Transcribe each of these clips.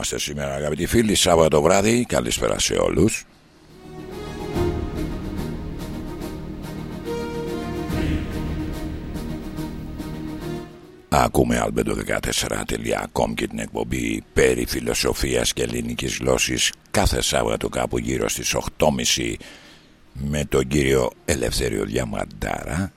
Εδώ είμαστε σήμερα αγαπητοί φίλοι Σάββατο βράδυ. Καλησπέρα σε όλους. Ακούμε albedo14.com και την εκπομπή περί φιλοσοφίας και ελληνικής γλώσσης κάθε Σάββατο κάπου γύρω στις 8.30 με τον κύριο Ελευθέριο Διαμαντάρα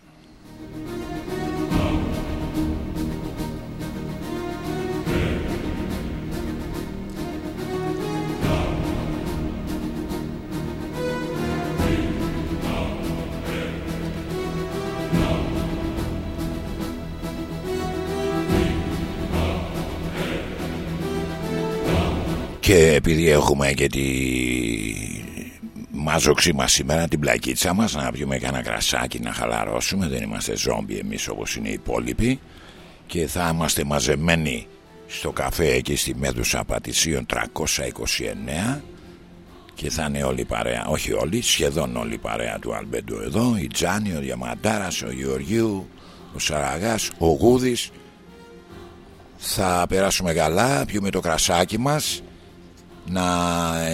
Και επειδή έχουμε και τη μάζοξή μας σήμερα την πλακίτσα μας να πιούμε κανένα κρασάκι να χαλαρώσουμε. Δεν είμαστε ζόμπι εμείς όπως είναι οι υπόλοιποι. Και θα είμαστε μαζεμένοι στο καφέ εκεί στη Μέδουσα Πατησίων 329 και θα είναι όλη η παρέα, όχι όλοι, σχεδόν όλη η παρέα του Αλμπέντου εδώ. Η Τζάνι, ο Διαμαντάρας, ο Γεωργίου ο Σαραγάς, ο Γούδης. Θα περάσουμε καλά, πιούμε το κρασάκι μας να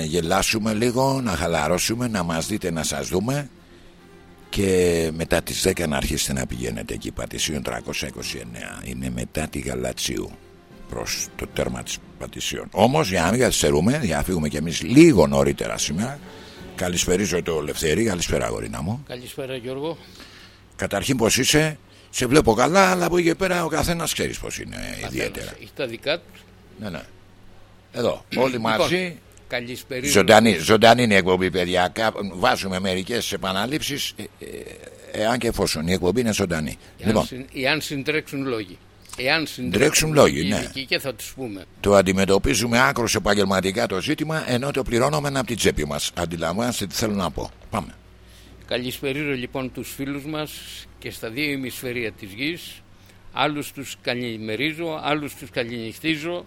γελάσουμε λίγο, να χαλαρώσουμε, να μας δείτε να σας δούμε. Και μετά τις 10 να αρχίσετε να πηγαίνετε εκεί Πατησίων 329 είναι μετά τη Γαλατσίου προς το τέρμα της Πατησίων. Όμως για να μην καθυστερούμε για να φύγουμε κι εμείς λίγο νωρίτερα σήμερα καλησπερίζω το Λευθερή καλησπέρα γορίνα μου. Καλησπέρα Γιώργο. Καταρχήν πως είσαι σε βλέπω καλά αλλά από εκεί πέρα ο καθένας ξέρεις πως είναι ιδιαίτερα. Έχει τα δικά του. Ναι ναι εδώ, όλοι Λοιπόν, μαζί. Καλησπερίζω. Ζωντανή, ζωντανή είναι η εκπομπή, παιδιά. Κα- Βάζουμε μερικές επαναλήψεις, ε, ε, εάν και εφόσον η εκπομπή είναι ζωντανή. Εάν, Λοιπόν, συν- εάν συντρέξουν λόγοι. Εάν Τρέξουν λόγοι, ναι. ειδικοί Και θα τους πούμε. το αντιμετωπίζουμε άκρος επαγγελματικά το ζήτημα, ενώ το πληρώνουμε από την τσέπη μας. Αντιλαμβάνεστε τι θέλω να πω. Πάμε. Καλησπερίζω λοιπόν τους φίλους μας και στα δύο ημισφαιρία της γης. Άλλους τους καλημερίζω, άλλους τους καληνυχτίζω.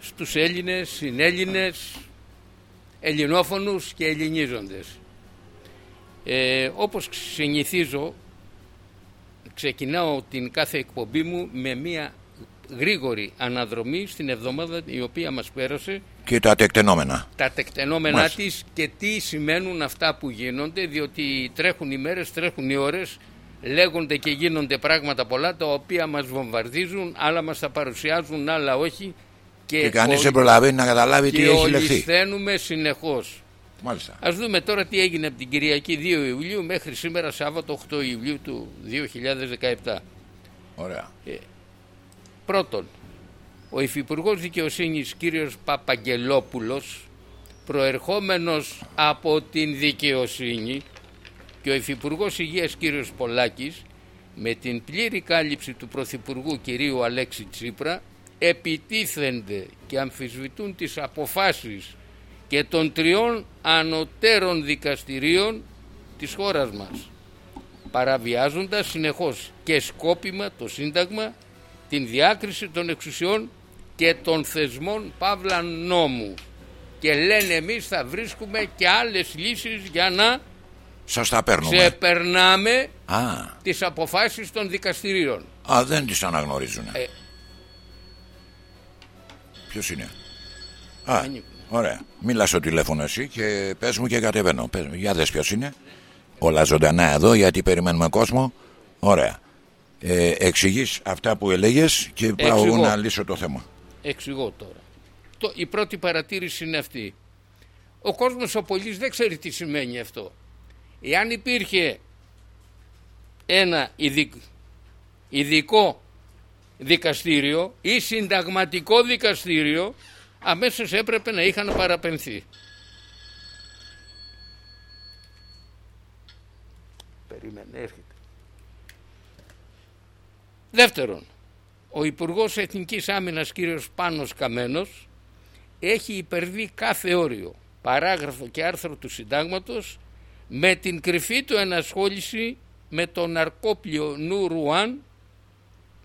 Στους Έλληνες, συνέλληνες, ελληνόφωνους και ελληνίζοντες. Ε, όπως συνηθίζω, ξεκινάω την κάθε εκπομπή μου με μια γρήγορη αναδρομή στην εβδομάδα η οποία μας πέρασε Και τα τεκτενόμενα. τα τεκτενόμενά Μάλιστα. της και τι σημαίνουν αυτά που γίνονται διότι τρέχουν οι μέρες, τρέχουν οι ώρες λέγονται και γίνονται πράγματα πολλά τα οποία μας βομβαρδίζουν άλλα μας τα παρουσιάζουν, άλλα όχι και, Και κανείς ολ- δεν προλαβαίνει να καταλάβει τι και έχει λεχθεί. ολισθαίνουμε συνεχώς. Μάλιστα. Ας δούμε τώρα τι έγινε από την Κυριακή 2 Ιουλίου μέχρι σήμερα Σάββατο 8 Ιουλίου του 2017. Ωραία. Πρώτον, ο Υφυπουργός Δικαιοσύνης κύριος Παπαγγελόπουλος προερχόμενος από την δικαιοσύνη και ο Υφυπουργός Υγείας κύριος Πολάκης με την πλήρη κάλυψη του Πρωθυπουργού κυρίου Αλέξη Τσίπρα επιτίθενται και αμφισβητούν τις αποφάσεις και των τριών ανωτέρων δικαστηρίων της χώρας μας παραβιάζοντας συνεχώς και σκόπιμα το Σύνταγμα, την διάκριση των εξουσιών και των θεσμών Παύλα νόμου. Και λένε εμείς θα βρίσκουμε και άλλες λύσεις για να Σα τα παίρνουμε. ξεπερνάμε Α, τις αποφάσεις των δικαστηρίων. α, δεν τις αναγνωρίζουν. Ε. Ποιος είναι; Α, Ανήκουν. ωραία. Μίλα στο τηλέφωνο εσύ και πες μου και κατεβαίνω. Πες μου. Για δες ποιος είναι. Όλα ζωντανά εδώ γιατί περιμένουμε κόσμο. Ωραία. Ε, εξηγείς αυτά που έλεγες και πάω εγώ Εξηγώ. να λύσω το θέμα. Εξηγώ τώρα. Το, η πρώτη παρατήρηση είναι αυτή. Ο κόσμος ο πολίς δεν ξέρει τι σημαίνει αυτό. Εάν υπήρχε ένα ειδικ- ειδικό δικαστήριο ή συνταγματικό δικαστήριο αμέσως έπρεπε να είχαν παραπενθεί. Περίμενε, έρχεται. Δεύτερον, ο Υπουργός Εθνικής Άμυνας κύριος Πάνος Καμένος έχει υπερβεί κάθε όριο, παράγραφο και άρθρο του συντάγματος με την κρυφή του ενασχόληση με το ναρκόπλιο Νου Ρουάν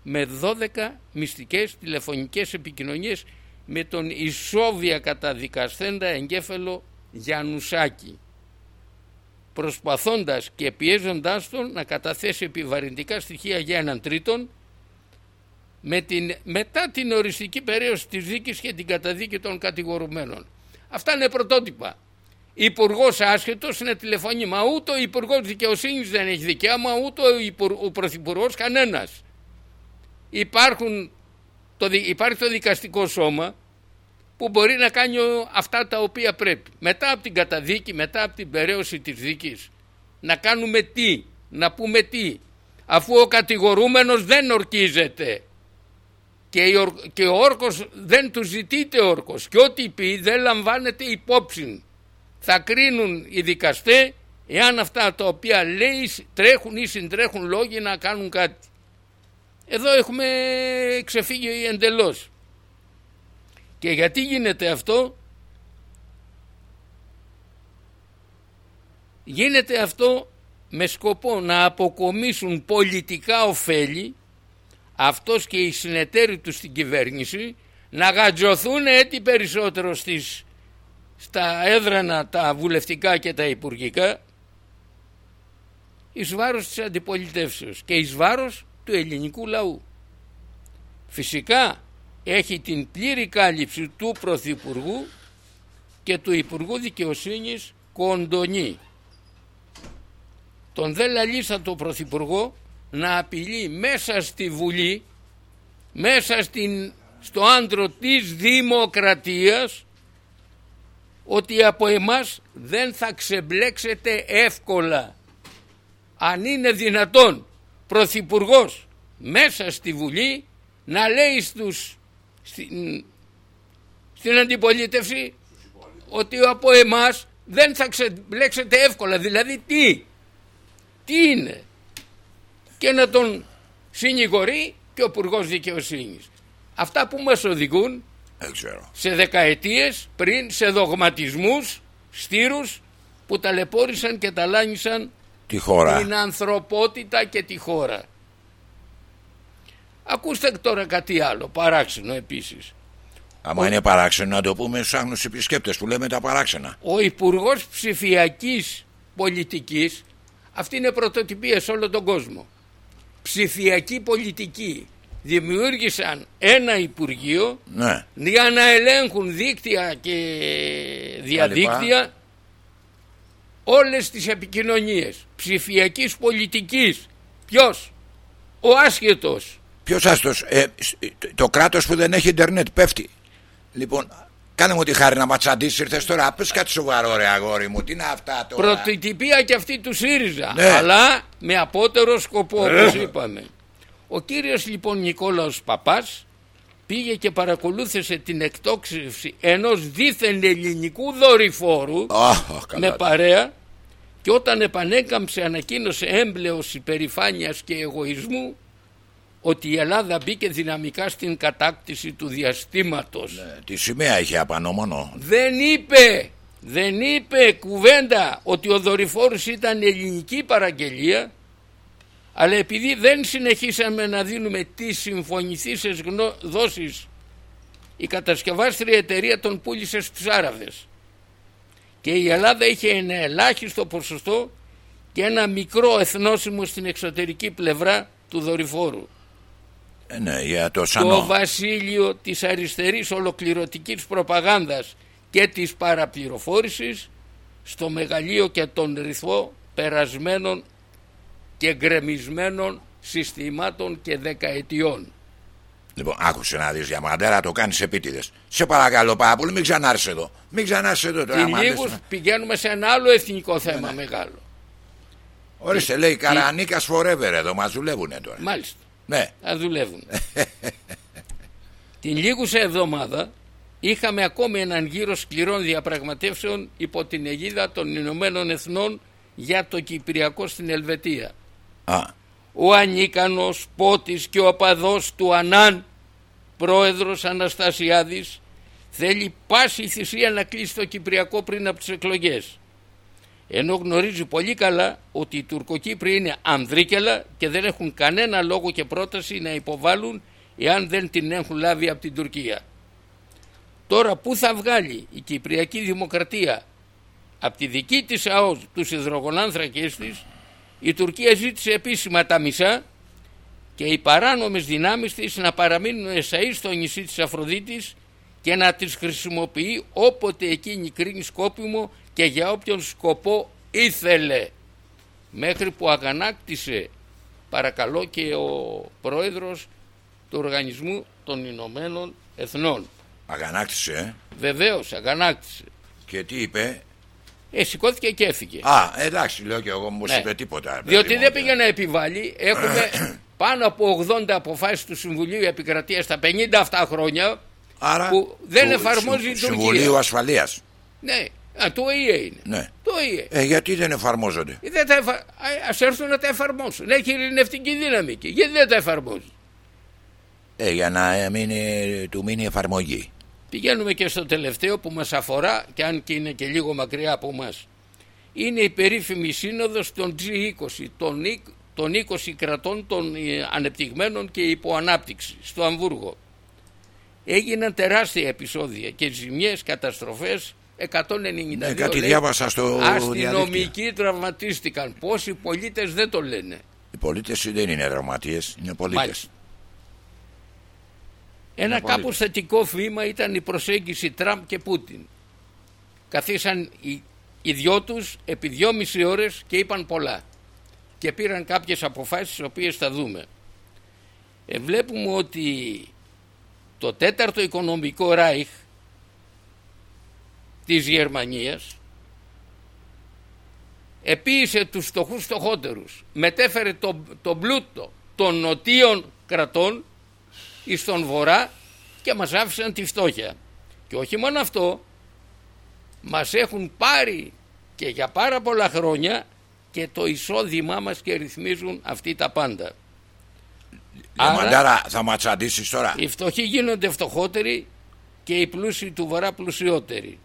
με 12 μυστικές τηλεφωνικές επικοινωνίες με τον ισόβια καταδικασθέντα εγκέφαλο Γιαννουσάκη προσπαθώντας και πιέζοντάς τον να καταθέσει επιβαρυντικά στοιχεία για έναν τρίτον με την, μετά την οριστική περίοδος της δίκης και την καταδίκη των κατηγορουμένων. Αυτά είναι πρωτότυπα. Υπουργός άσχετος είναι τηλεφωνήμα. Ούτε ο Υπουργός Δικαιοσύνης δεν έχει δικαίωμα, ούτε ο, ο Πρωθυπουργός κανένας. Υπάρχουν το, υπάρχει το δικαστικό σώμα που μπορεί να κάνει αυτά τα οποία πρέπει. Μετά από την καταδίκη, μετά από την περαίωση της δίκης, να κάνουμε τι, να πούμε τι, αφού ο κατηγορούμενος δεν ορκίζεται και, ο όρκος δεν του ζητείται όρκος και ό,τι πει δεν λαμβάνεται υπόψη. Θα κρίνουν οι δικαστές εάν αυτά τα οποία λέει τρέχουν ή συντρέχουν λόγοι να κάνουν κάτι. Εδώ έχουμε ξεφύγει εντελώς. Και γιατί γίνεται αυτό; Γίνεται αυτό με σκοπό να αποκομίσουν πολιτικά ωφέλη αυτός και οι συνεταίροι τους στην κυβέρνηση να γατζωθούν έτσι περισσότερο στις, στα έδρανα τα βουλευτικά και τα υπουργικά εις βάρος της αντιπολιτεύσεως και εις βάρος του ελληνικού λαού. Φυσικά έχει την πλήρη κάλυψη του Πρωθυπουργού και του Υπουργού Δικαιοσύνης Κοντονή. Τον δε λαλίστα Πρωθυπουργό να απειλεί μέσα στη Βουλή, μέσα στην, στο άντρο της Δημοκρατίας ότι από εμάς δεν θα ξεμπλέξετε εύκολα. Αν είναι δυνατόν Πρωθυπουργός μέσα στη Βουλή να λέει στους, στην, στην αντιπολίτευση ότι από εμάς δεν θα ξεμπλέξετε εύκολα. Δηλαδή τι, τι είναι; Και να τον συνηγορεί και ο υπουργός Δικαιοσύνης. Αυτά που μας οδηγούν σε δεκαετίες πριν σε δογματισμούς, στήρους που ταλαιπώρησαν και ταλάνισαν τη χώρα. την ανθρωπότητα και τη χώρα. Ακούστε τώρα κάτι άλλο, παράξενο επίσης. Άμα ο... είναι παράξενο να το πούμε στους άγνωστους επισκέπτες που λέμε τα παράξενα. Ο υπουργός Ψηφιακής Πολιτικής, αυτή είναι πρωτοτυπία σε όλο τον κόσμο ψηφιακή πολιτική δημιούργησαν ένα Υπουργείο ναι. για να ελέγχουν δίκτυα και διαδίκτυα όλες τις επικοινωνίες ψηφιακής πολιτικής. Ποιος; Ο άσχετος. Ποιος άστος; Ε, το κράτος που δεν έχει ίντερνετ πέφτει. Λοιπόν, Κάνε μου τη χάρη να ματσαντήσεις, ήρθες τώρα. Πες κάτι σοβαρό, ρε αγόρι μου. Τι είναι αυτά τώρα; Πρωτοτυπία και αυτή του ΣΥΡΙΖΑ. Ναι. Αλλά με απότερο σκοπό, όπως είπαμε. Ο κύριος λοιπόν Νικόλαος Παπάς πήγε και παρακολούθησε την εκτόξευση ενός δίθεν ελληνικού δορυφόρου με παρέα και όταν επανέκαμψε ανακοίνωσε έμπλεος υπερηφάνειας και εγωισμού ότι η Ελλάδα μπήκε δυναμικά στην κατάκτηση του διαστήματος. Ναι, τη σημαία είχε απάνω μόνο. Δεν είπε, δεν είπε κουβέντα ότι ο δορυφόρος ήταν ελληνική παραγγελία αλλά επειδή δεν συνεχίσαμε να δίνουμε τις συμφωνηθήσεις δόσεις η κατασκευάστρια εταιρεία τον πούλησε στους Άραβες και η Ελλάδα είχε ένα ελάχιστο ποσοστό και ένα μικρό εθνόσημο στην εξωτερική πλευρά του δορυφόρου. Ε, ναι, για το, το βασίλειο της αριστερής ολοκληρωτικής προπαγάνδας και της παραπληροφόρησης στο μεγαλείο και τον ρυθμό περασμένων και γκρεμισμένων συστημάτων και δεκαετιών. Λοιπόν, άκουσε να δεις διαμαντέρα, το κάνεις επίτηδες. Σε παρακαλώ πάρα πολύ, μην ξανάρθεις εδώ. Μην ξανάρθεις εδώ τώρα. Και λίγους πηγαίνουμε σε ένα άλλο εθνικό θέμα ναι. μεγάλο. Ορίστε, λέει Καρανίκας forever εδώ, μας δουλεύουνε τώρα. Μάλιστα. Ναι. Θα δουλεύουν. την λίγουσα εβδομάδα είχαμε ακόμη έναν γύρο σκληρών διαπραγματεύσεων υπό την αιγίδα των Ηνωμένων Εθνών για το Κυπριακό στην Ελβετία. Α. Ο ανίκανος πότης και ο απαδός του Ανάν, πρόεδρος Αναστασιάδης, θέλει πάση θυσία να κλείσει το Κυπριακό πριν από τις εκλογές ενώ γνωρίζει πολύ καλά ότι οι Τουρκοκύπροι είναι ανδρίκελα και δεν έχουν κανένα λόγο και πρόταση να υποβάλουν εάν δεν την έχουν λάβει από την Τουρκία. Τώρα πού θα βγάλει η Κυπριακή Δημοκρατία; Από τη δική της ΑΟΣ τους υδρογονάνθρακες της η Τουρκία ζήτησε επίσημα τα μισά και οι παράνομες δυνάμεις της να παραμείνουν εσαΐς στο νησί της Αφροδίτης και να τις χρησιμοποιεί όποτε εκείνη κρίνει σκόπιμο και για όποιον σκοπό ήθελε μέχρι που αγανάκτησε παρακαλώ και ο πρόεδρος του Οργανισμού των Ηνωμένων Εθνών. Αγανάκτησε, ε; Βεβαίως, αγανάκτησε. Και τι είπε; Ε, σηκώθηκε και έφυγε. Α, εντάξει, λέω και εγώ, μου Ναι. είπε τίποτα. Διότι παιδί μου, δεν πήγε να επιβάλλει. Έχουμε πάνω από 80 αποφάσεις του Συμβουλίου Επικρατείας στα 57 χρόνια. Άρα, που δεν του εφαρμόζει η Συμ- Τουρκία. Συμβουλίου Ασφαλείας. Ναι, α, το ΙΕ είναι. Ναι. Το ΙΕ. Ε, γιατί δεν εφαρμόζονται; Ε, Δεν τα εφα... Α ας έρθουν να τα εφαρμόσουν. Έχει ειρηνευτική δύναμη εκεί. Γιατί δεν τα εφαρμόζει; Ε, για να ε, μείνει, του μείνει εφαρμογή. Πηγαίνουμε και στο τελευταίο που μας αφορά και αν και είναι και λίγο μακριά από μας. Είναι η περίφημη σύνοδος των G20, των, είκ- των 20 κρατών των ε, ανεπτυγμένων και υποανάπτυξη στο Αμβούργο. Έγιναν τεράστια επεισόδια και ζημιές, καταστροφές, 192 Ναι, κάτι λέει, διάβασα στο διαδίκτυο. αστυνομικοί τραυματίστηκαν. Πόσοι πολίτες δεν το λένε. Οι πολίτες δεν είναι δραματίες, είναι πολίτες. Μάλιστα. Ένα πολύ. κάπως θετικό βήμα ήταν η προσέγγιση Τραμπ και Πούτιν. Καθίσαν οι, οι δυο τους επί δυόμιση ώρες και είπαν πολλά. Και πήραν κάποιες αποφάσεις τις οποίες θα δούμε. Ε, βλέπουμε ότι το τέταρτο οικονομικό ράιχ της Γερμανίας επίησε τους φτωχούς φτωχότερους. Μετέφερε το, το πλούτο των νοτίων κρατών εις τον βορρά και μας άφησαν τη φτώχεια. Και όχι μόνο αυτό, μας έχουν πάρει και για πάρα πολλά χρόνια και το εισόδημά μας και ρυθμίζουν αυτοί τα πάντα. Άρα- Διαμαντάρα, θα ματσαντήσεις τώρα. Οι φτωχοί γίνονται φτωχότεροι και οι πλούσιοι του βορρά πλουσιότεροι.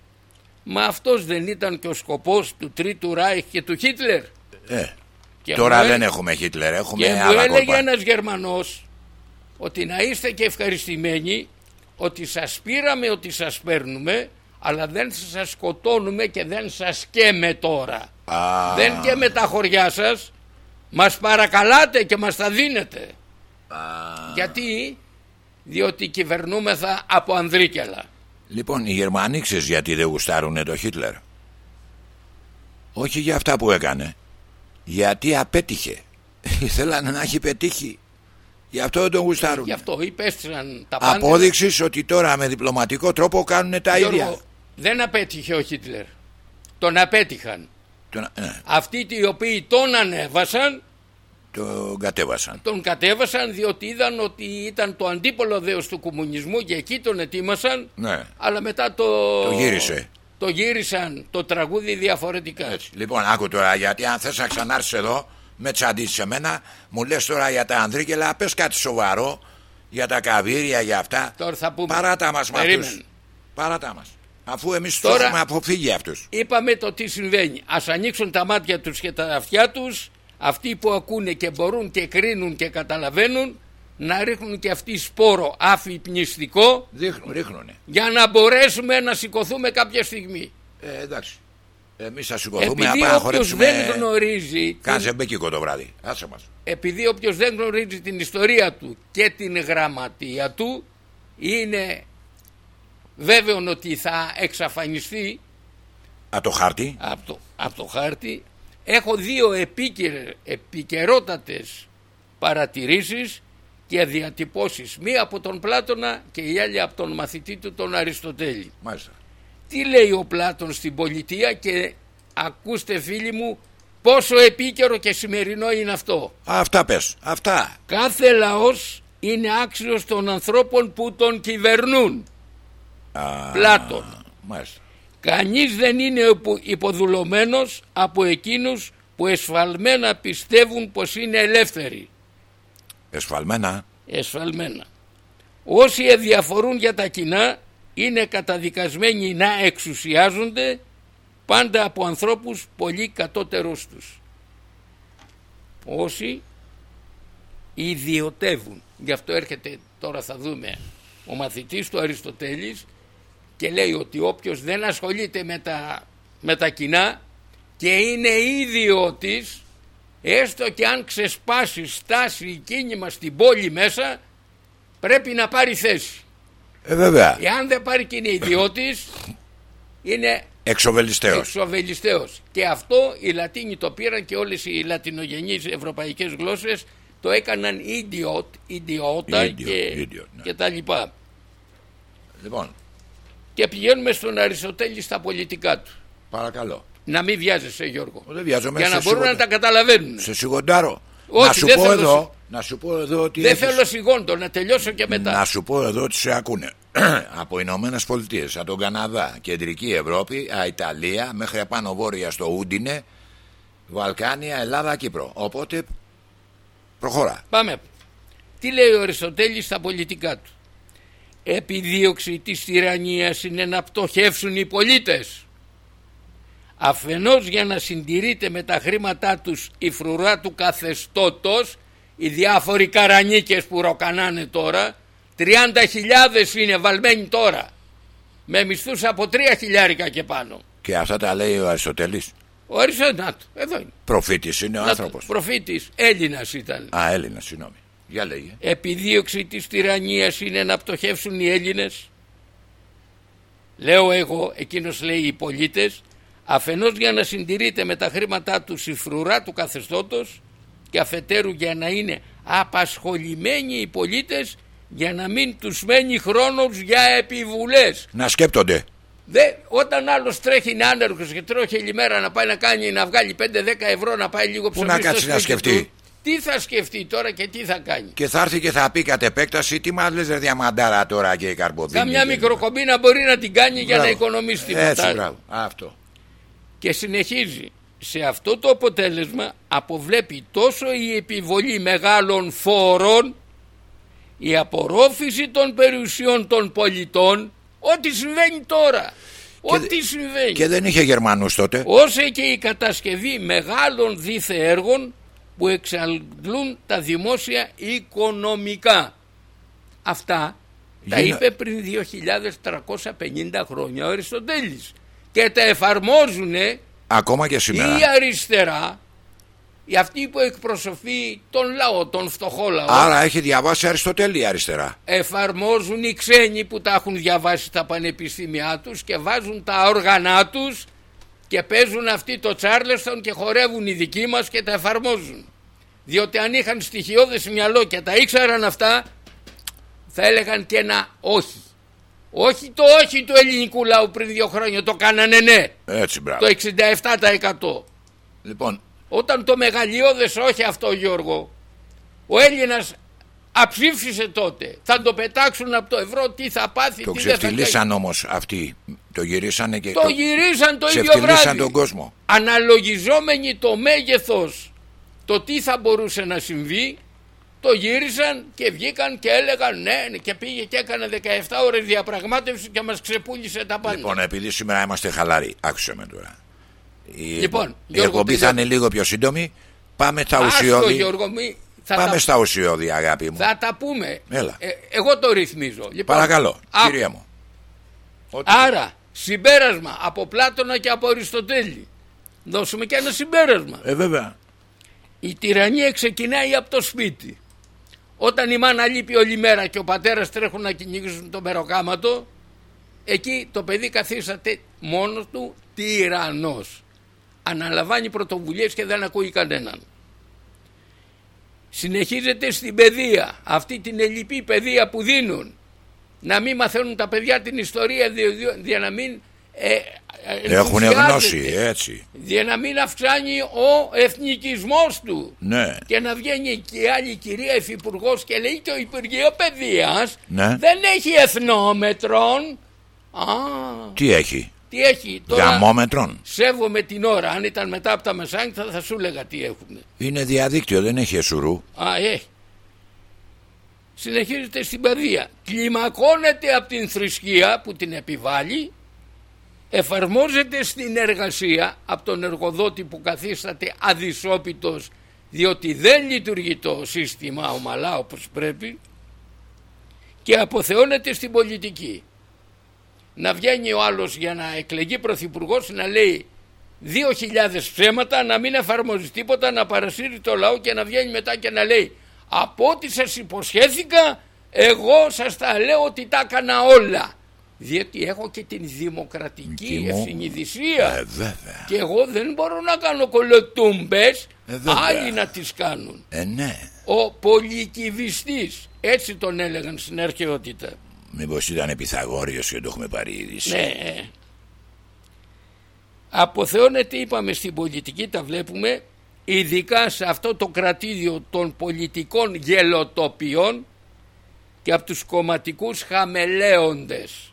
Μα αυτός δεν ήταν και ο σκοπός του Τρίτου Ράιχ και του Χίτλερ. Ε, Και τώρα μου έ- δεν έχουμε Χίτλερ, έχουμε Και μου άλλα έλεγε κόλπα. ένας Γερμανός ότι να είστε και ευχαριστημένοι ότι σας πήραμε ότι σας παίρνουμε αλλά δεν σας σκοτώνουμε και δεν σας καίμε τώρα. Α, Δεν καίμε τα χωριά σας, μας παρακαλάτε και μας τα δίνετε. Γιατί, διότι κυβερνούμεθα από ανδρίκελα. Λοιπόν, οι Γερμανοί ξέρεις γιατί δεν γουστάρουνε το Χίτλερ; Όχι για αυτά που έκανε. Γιατί απέτυχε. Ήθελαν να έχει πετύχει. Γι' αυτό δεν τον γουστάρουν. Γι' αυτό υπέστησαν τα πάντα. Απόδειξης ότι τώρα με διπλωματικό τρόπο κάνουν τα Γιώργο, ίδια. δεν απέτυχε ο Χίτλερ. Τον απέτυχαν. Τον, ναι, Αυτοί οι οποίοι τον ανέβασαν τον κατέβασαν. τον κατέβασαν διότι είδαν ότι ήταν το αντίπολο δέος του κομμουνισμού και εκεί τον ετοίμασαν Ναι. αλλά μετά το, Το γύρισε. το γύρισαν το τραγούδι διαφορετικά. Έτσι. Λοιπόν, άκου τώρα, γιατί αν θες να ξανάρθεις εδώ, με τσαντήσεις σε μένα, μου λες τώρα για τα ανδρίκελα, πες κάτι σοβαρό, για τα καβύρια, για αυτά. Τώρα θα πούμε. Παράτα μας με Περίμενε. αυτούς. Παράτα μας. Αφού εμείς Τώρα- τους έχουμε αποφύγει αυτούς. Είπαμε το τι συμβαίνει. Ας ανοίξουν τα μάτια τους και τα αυτιά τους αυτοί που ακούνε και μπορούν και κρίνουν και καταλαβαίνουν να ρίχνουν και αυτοί σπόρο αφυπνιστικό Δείχνουν, ρίχνουνε. για να μπορέσουμε να σηκωθούμε κάποια στιγμή. Ε, εντάξει. Εμείς θα σηκωθούμε να Επειδή πάμε να όποιος χορέψουμε. δεν γνωρίζει Κάτσε μπέκικο το βράδυ. Άσε μας. επειδή όποιος δεν γνωρίζει την ιστορία του και την γραμματεία του είναι βέβαιο ότι θα εξαφανιστεί Α, το χάρτη. από το, από το χάρτη έχω δύο επίκαιρε, επικαιρότατες παρατηρήσεις και διατυπώσεις μία από τον Πλάτωνα και η άλλη από τον μαθητή του τον Αριστοτέλη Μάλιστα. Τι λέει ο Πλάτων στην πολιτεία και ακούστε φίλοι μου πόσο επίκαιρο και σημερινό είναι αυτό Α, αυτά πες. Αυτά. κάθε λαός είναι άξιος των ανθρώπων που τον κυβερνούν Α, Πλάτων Μάλιστα. Κανείς δεν είναι υπο- υποδουλωμένος από εκείνους που εσφαλμένα πιστεύουν πως είναι ελεύθεροι. Εσφαλμένα. Εσφαλμένα. Όσοι ενδιαφορούν για τα κοινά είναι καταδικασμένοι να εξουσιάζονται πάντα από ανθρώπους πολύ κατώτερους τους. Όσοι ιδιωτεύουν. Γι' αυτό έρχεται τώρα θα δούμε ο μαθητής του Αριστοτέλης και λέει ότι όποιος δεν ασχολείται με τα, με τα κοινά και είναι ιδιώτης έστω και αν ξεσπάσει στάση κίνημα στην πόλη μέσα πρέπει να πάρει θέση. Ε, βέβαια. Εάν δεν πάρει και είναι ιδιώτης είναι Εξοβελιστέος. εξοβελιστέος. Και αυτό οι Λατίνοι το πήραν και όλες οι λατινογενείς ευρωπαϊκές γλώσσες το έκαναν idiot, ιδιώτα Idiot, και, idiot, ναι. και τα λοιπά. Λοιπόν, Και πηγαίνουμε στον Αριστοτέλη στα πολιτικά του. παρακαλώ. Να μην βιάζεσαι Γιώργο. Δεν βιάζομαι. Για σε να μπορούν να σιγοντα- τα καταλαβαίνουν. Σε σιγοντάρω. Όχι, να σου δεν πω θέλω εδώ, να σου πω εδώ ότι Δεν έχεις- θέλω σιγόντο να τελειώσω και μετά. Να σου πω εδώ ότι σε ακούνε από Ηνωμένες Πολιτείες, από τον Καναδά, Κεντρική Ευρώπη, α, Ιταλία, μέχρι πάνω βόρεια στο Ούντινε, Βαλκάνια, Ελλάδα, Κύπρο. Οπότε προχωρά. Πάμε. Τι λέει ο Αριστοτέλης στα πολιτικά του; Επιδίωξη της τυραννίας είναι να πτωχεύσουν οι πολίτες. Αφενός για να συντηρείται με τα χρήματά τους η φρουρά του καθεστώτος, οι διάφοροι καρανίκες που ροκανάνε τώρα, 30.000 είναι βαλμένοι τώρα, με μισθούς από 3 χιλιάρικα και πάνω. Και αυτά τα λέει ο Αριστοτέλης. Ο Αριστοτέλης, εδώ είναι. Προφήτης είναι ο άνθρωπος. Προφήτης, Έλληνας ήταν. Α, Έλληνας, συγγνώμη. Για λέγε. επιδίωξη της τυραννίας είναι να πτωχεύσουν οι Έλληνες λέω εγώ εκείνος λέει οι πολίτες αφενός για να συντηρείται με τα χρήματά τους η φρουρά του καθεστώτος και αφετέρου για να είναι απασχολημένοι οι πολίτες για να μην τους μένει χρόνος για επιβουλές Να σκέπτονται. Δε, όταν άλλος τρέχει είναι άνεργος και τρώει όλη μέρα να πάει να κάνει να βγάλει 5-10 ευρώ να πάει λίγο ψωμί να στο κάτσει να σπίτι σκεφτεί; του, τι θα σκεφτεί τώρα και τι θα κάνει; Και θα έρθει και θα πει κατ' επέκταση τι μας λες ρε διαμαντάρα τώρα και η καρποδίνη. Καμιά και- μικροκομπίνα μπορεί να την κάνει για να Μπράβο. οικονομήσει Έτσι, τίποτα. μπράβο. Αυτό. Και συνεχίζει. Σε αυτό το αποτέλεσμα αποβλέπει τόσο η επιβολή μεγάλων φόρων, η απορρόφηση των περιουσιών των πολιτών, ό,τι συμβαίνει τώρα. ό,τι συμβαίνει. Και δεν είχε Γερμανούς τότε. Όσο και η κατασκευή μεγάλων δίθε έργων που εξαντλούν τα δημόσια οικονομικά. Αυτά τα Γίνα- είπε πριν 2.350 χρόνια ο Αριστοτέλης και τα εφαρμόζουν Ακόμα και σήμερα. η αριστερά η αυτή που εκπροσωπεί τον λαό, τον φτωχό λαό Άρα έχει διαβάσει Αριστοτέλη η αριστερά. εφαρμόζουν οι ξένοι που τα έχουν διαβάσει στα πανεπιστήμια τους και βάζουν τα όργανά τους και παίζουν αυτοί το Τσάρλεστον και χορεύουν οι δικοί μας και τα εφαρμόζουν. Διότι αν είχαν στοιχειώδες μυαλό και τα ήξεραν αυτά θα έλεγαν και ένα όχι. Όχι το όχι του ελληνικού λαού πριν δύο χρόνια, το κάνανε ναι. Έτσι, μπράβο. Το 67%. Λοιπόν, Όταν το μεγαλειώδες όχι αυτό Γιώργο Ο Έλληνας αψήφισε τότε Θα το πετάξουν από το ευρώ Τι θα πάθει το τι δεν θα κάνει ξεφτυλίσαν όμως αυτοί. Το γυρίσανε και. Το γυρίσαν το ίδιο ξεφτυλίσαν βράδυ τον κόσμο. Αναλογιζόμενοι το μέγεθος Το τι θα μπορούσε να συμβεί το γύρισαν και βγήκαν και έλεγαν ναι ναι, και πήγε και έκανε 17 ώρες διαπραγμάτευσης και μας ξεπούλησε τα πάντα. Λοιπόν, επειδή σήμερα είμαστε χαλαροί, άκουσε με τώρα. Η, Λοιπόν, η Γιώργο, εκπομπή θα τελειώ- είναι λίγο πιο σύντομη. Πάμε στα Άστο, ουσιώδη. Γιώργο, μη- θα Πάμε τα στα ουσιώδη, αγάπη μου. Θα τα πούμε. Έλα. Ε, εγώ το ρυθμίζω. Λοιπόν, Παρακαλώ, άκου. κυρία μου. Ό,τι- Άρα, συμπέρασμα από Πλάτωνα και από Αριστοτέλη. Δώσουμε και ένα συμπέρασμα. Ε, βέβαια. Η τυραννία ξεκινάει από το σπίτι. Όταν η μάνα λείπει όλη μέρα και ο πατέρας τρέχουν να κυνηγήσουν το μεροκάματο, εκεί το παιδί καθίσατε μόνος του τυραννός. Αναλαμβάνει πρωτοβουλίες και δεν ακούει κανέναν. Συνεχίζεται στην παιδεία, αυτή την ελλειπή παιδεία που δίνουν. Να μην μαθαίνουν τα παιδιά την ιστορία δια, δια να μην ε, ε, Έχουν ενθουσιάζεται. γνώση, έτσι. Για να μην αυξάνει ο εθνικισμός του. Ναι. Και να βγαίνει και η άλλη κυρία υφυπουργός και λέει το Υπουργείο Παιδείας Ναι. δεν έχει εθνόμετρον. Α, Τι έχει; τι έχει; Τώρα. Γαμόμετρον. Σέβομαι την ώρα. Αν ήταν μετά από τα μεσάνυχτα θα σου έλεγα τι έχουν. Είναι διαδίκτυο, δεν έχει εσουρού. Α, έχει. Συνεχίζεται στην παιδεία. Κλιμακώνεται από την θρησκεία που την επιβάλλει. Εφαρμόζεται στην εργασία από τον εργοδότη που καθίσταται αδυσόπιτος διότι δεν λειτουργεί το σύστημα ομαλά όπως πρέπει και αποθεώνεται στην πολιτική. Να βγαίνει ο άλλος για να εκλεγεί πρωθυπουργός να λέει δύο χιλιάδες ψέματα να μην εφαρμόζει τίποτα να παρασύρει το λαό και να βγαίνει μετά και να λέει από ό,τι σας υποσχέθηκα εγώ σας τα λέω ότι τα έκανα όλα διότι έχω και την δημοκρατική ευθυνηδησία. Ε, και εγώ δεν μπορώ να κάνω κολοτούμπες. Ε, άλλοι να τις κάνουν. Ε, ναι. ο πολυκυβιστής. Έτσι τον έλεγαν στην αρχαιότητα. Μήπως ήταν Πυθαγόριος και το έχουμε πάρει είδηση. Ναι αποθεώνεται είπαμε στην πολιτική τα βλέπουμε ειδικά σε αυτό το κρατήδιο των πολιτικών γελοτοπιών και από τους κομματικούς χαμελέοντες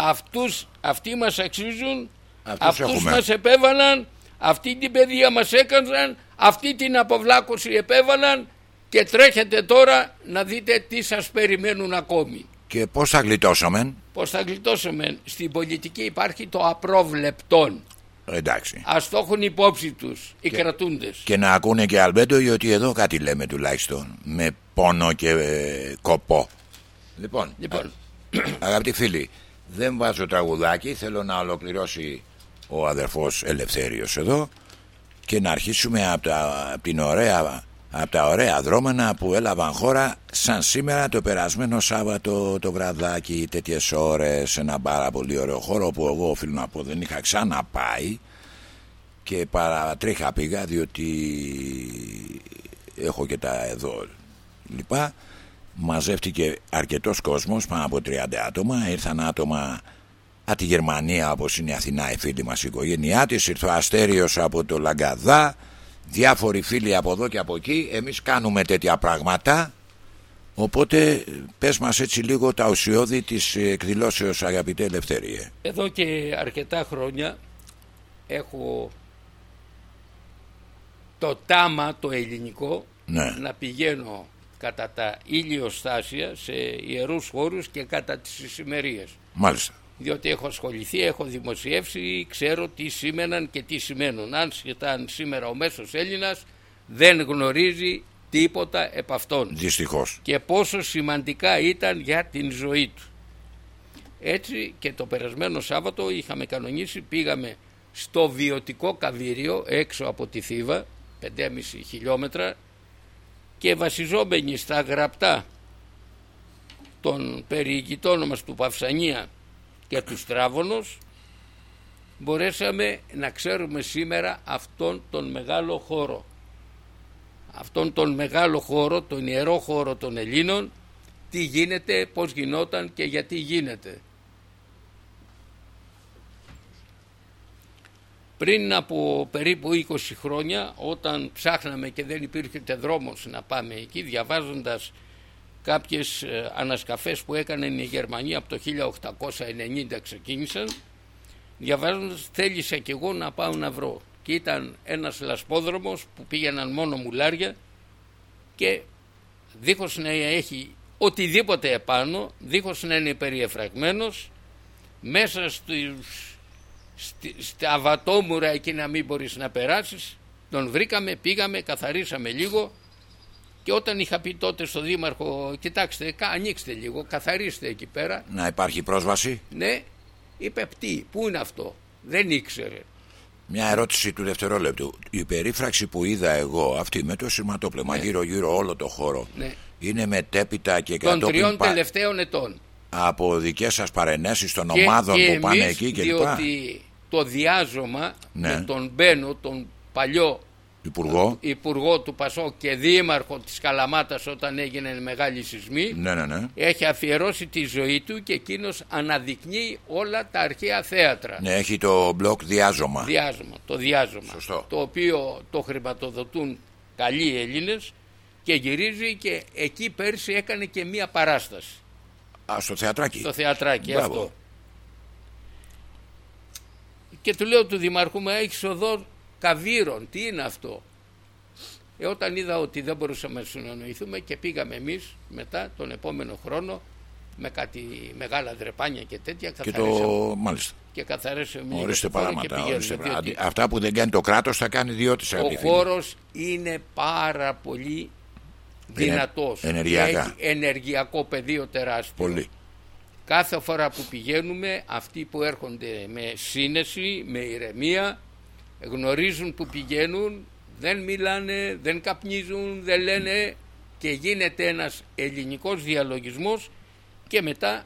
αυτούς, αυτοί μας αξίζουν αυτούς, αυτούς μας επέβαλαν αυτή την παιδεία μας έκαναν αυτή την αποβλάκωση επέβαλαν και τρέχετε τώρα να δείτε τι σας περιμένουν ακόμη και πώς θα γλιτώσουμε Πώς θα γλιτώσουμε στην πολιτική υπάρχει το απρόβλεπτον Εντάξει. Α το έχουν υπόψη τους οι κρατούντες. Και να ακούνε και Αλμπέντο, γιατί εδώ κάτι λέμε τουλάχιστον. Με πόνο και ε, κοπό. Λοιπόν, λοιπόν. αγαπητοί φίλοι, δεν βάζω τραγουδάκι. Θέλω να ολοκληρώσει ο αδερφός Ελευθέριος εδώ και να αρχίσουμε από, τα, από την ωραία από τα ωραία δρόμενα που έλαβαν χώρα σαν σήμερα το περασμένο Σάββατο το βραδάκι τέτοιες ώρες σε ένα πάρα πολύ ωραίο χώρο που εγώ οφείλω να πω δεν είχα ξαναπάει και παρατρίχα πήγα διότι έχω και τα εδώ λοιπά μαζεύτηκε αρκετός κόσμος πάνω από 30 άτομα. Ήρθαν άτομα από τη Γερμανία όπως είναι η Αθηνά η φίλη μας η οικογένειά της. Ήρθε ο Αστέριος από το Λαγκαδά. Διάφοροι φίλοι από εδώ και από εκεί. Εμείς κάνουμε τέτοια πράγματα. Οπότε πες μας έτσι λίγο τα ουσιώδη της εκδηλώσεως αγαπητέ Ελευθερία εδώ και αρκετά χρόνια έχω το τάμα το ελληνικό ναι. να πηγαίνω κατά τα ηλιοστάσια σε ιερούς χώρους και κατά τις ησημερίες Μάλιστα διότι έχω ασχοληθεί, έχω δημοσιεύσει, ξέρω τι σήμαιναν και τι σημαίνουν. Αν σχετάν σήμερα ο μέσος Έλληνας δεν γνωρίζει τίποτα επ' αυτών. Δυστυχώς. Και πόσο σημαντικά ήταν για την ζωή του. Έτσι και το περασμένο Σάββατο είχαμε κανονίσει, πήγαμε στο βιωτικό καβίριο έξω από τη Θήβα, 5,5 χιλιόμετρα και βασιζόμενοι στα γραπτά των περιηγητών μας του Παυσανία και τους Στράβωνος μπορέσαμε να ξέρουμε σήμερα αυτόν τον μεγάλο χώρο αυτόν τον μεγάλο χώρο, τον ιερό χώρο των Ελλήνων τι γίνεται, πώς γινόταν και γιατί γίνεται. Πριν από περίπου 20 χρόνια όταν ψάχναμε και δεν υπήρχε δρόμος να πάμε εκεί διαβάζοντας κάποιες ε, ανασκαφές που έκανε η Γερμανία από το 1890 ξεκίνησαν διαβάζοντας θέλησα και εγώ να πάω να βρω. Και ήταν ένας λασπόδρομος που πήγαιναν μόνο μουλάρια και δίχως να έχει οτιδήποτε επάνω δίχως να είναι περιεφραγμένος μέσα στους, στα βατόμουρα εκεί να μην μπορείς να περάσεις τον βρήκαμε, πήγαμε, καθαρίσαμε λίγο και όταν είχα πει τότε στο Δήμαρχο, κοιτάξτε, ανοίξτε λίγο, καθαρίστε εκεί πέρα. Να υπάρχει πρόσβαση; Ναι, είπε τι, πού είναι αυτό; Δεν ήξερε. Μια ερώτηση του δευτερόλεπτου. Η περίφραξη που είδα εγώ, αυτή με το σηματόπλευμα ναι. γύρω-γύρω όλο το χώρο, ναι. είναι μετέπειτα και κατόπιν... Των τριών τελευταίων ετών. Από δικές σας παρενέσεις των ομάδων που πάνε εκεί και διότι το διάζωμα ναι. με τον Μπένο, τον παλιό Υπουργό. Υπουργό του Πασό και δήμαρχο της Καλαμάτας όταν έγινε μεγάλη σεισμή ναι, ναι, ναι. έχει αφιερώσει τη ζωή του και εκείνος αναδεικνύει όλα τα αρχαία θέατρα. Ναι, έχει το μπλοκ διάζωμα. Διάζωμα, το διάζωμα. Σωστό. Το οποίο το χρηματοδοτούν καλοί Έλληνες και γυρίζει και εκεί πέρσι έκανε και μία παράσταση. Α, στο θεατράκι. Στο θεατράκι αυτό. Και του λέω του Δημαρχού μου έχεις οδό καβύρων, τι είναι αυτό; Ε, όταν είδα ότι δεν μπορούσαμε να συνεννοηθούμε και πήγαμε εμείς μετά τον επόμενο χρόνο με κάτι μεγάλα δρεπάνια και τέτοια και το μάλιστα. Και καθαρίσαμε ορίστε παράματα αυτά που δεν κάνει το κράτος θα κάνει διότι ο χώρος είναι πάρα πολύ δυνατός. ενεργειακά. έχει ενεργειακό πεδίο τεράστιο. Πολύ κάθε φορά που πηγαίνουμε αυτοί που έρχονται με σύνεση με ηρεμία γνωρίζουν που πηγαίνουν, δεν μιλάνε, δεν καπνίζουν, δεν λένε και γίνεται ένας ελληνικός διαλογισμός και μετά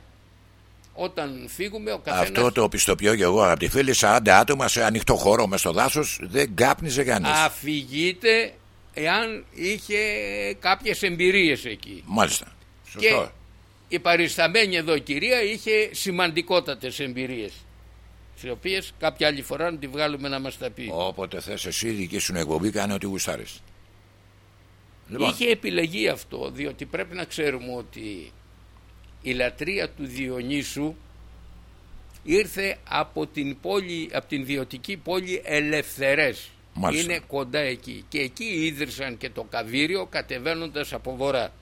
όταν φύγουμε ο καθένας... Αυτό το πιστοποιώ και εγώ αγαπητοί φίλοι 40 άτομα σε ανοιχτό χώρο μες στο δάσος δεν κάπνιζε κανείς. Αφηγείται εάν είχε κάποιες εμπειρίες εκεί. Μάλιστα. Σωστό. Και η παρισταμένη εδώ κυρία είχε σημαντικότατες εμπειρίες τις οποίες κάποια άλλη φορά να τη βγάλουμε να μας τα πει. Όποτε θες εσύ, δική σου εκπομπή, κάνε ό,τι γουστάρεις. Λοιπόν. Είχε επιλεγεί αυτό, διότι πρέπει να ξέρουμε ότι η λατρεία του Διονύσου ήρθε από την, πόλη, από την ιδιωτική πόλη Ελευθερές. Είναι κοντά εκεί. Και εκεί ίδρυσαν και το καβίριο κατεβαίνοντας από βορρά.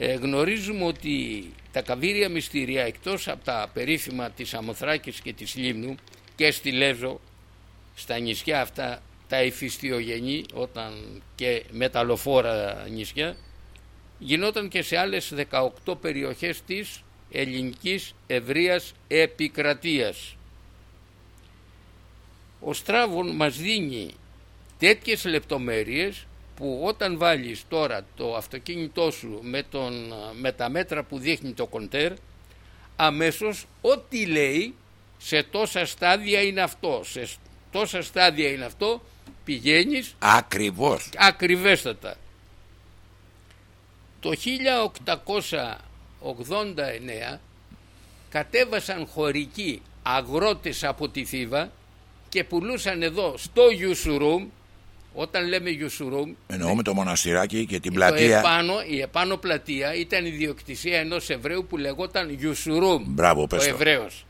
Ε, γνωρίζουμε ότι τα καβίρια μυστήρια εκτός από τα περίφημα της Αμοθράκης και της Λίμνου και στη Λέζο στα νησιά αυτά τα υφιστιογενή όταν και μεταλλοφόρα νησιά γινόταν και σε άλλες 18 περιοχές της ελληνικής ευρείας επικρατείας. Ο Στράβων μας δίνει τέτοιες λεπτομέρειες που όταν βάλεις τώρα το αυτοκίνητό σου με, τον, με τα μέτρα που δείχνει το κοντέρ αμέσως ό,τι λέει σε τόσα στάδια είναι αυτό, σε τόσα στάδια είναι αυτό πηγαίνεις ακριβώς. ακριβέστατα. Το 1889 κατέβασαν χωρικοί αγρότες από τη Θήβα και πουλούσαν εδώ στο Ιουσουρούμ όταν λέμε Ιουσουρούμ εννοούμε το μοναστηράκι και την πλατεία το επάνω, η επάνω πλατεία ήταν η διοκτησία ενός Εβραίου που λεγόταν Ιουσουρούμ Μπράβο, ο Εβραίος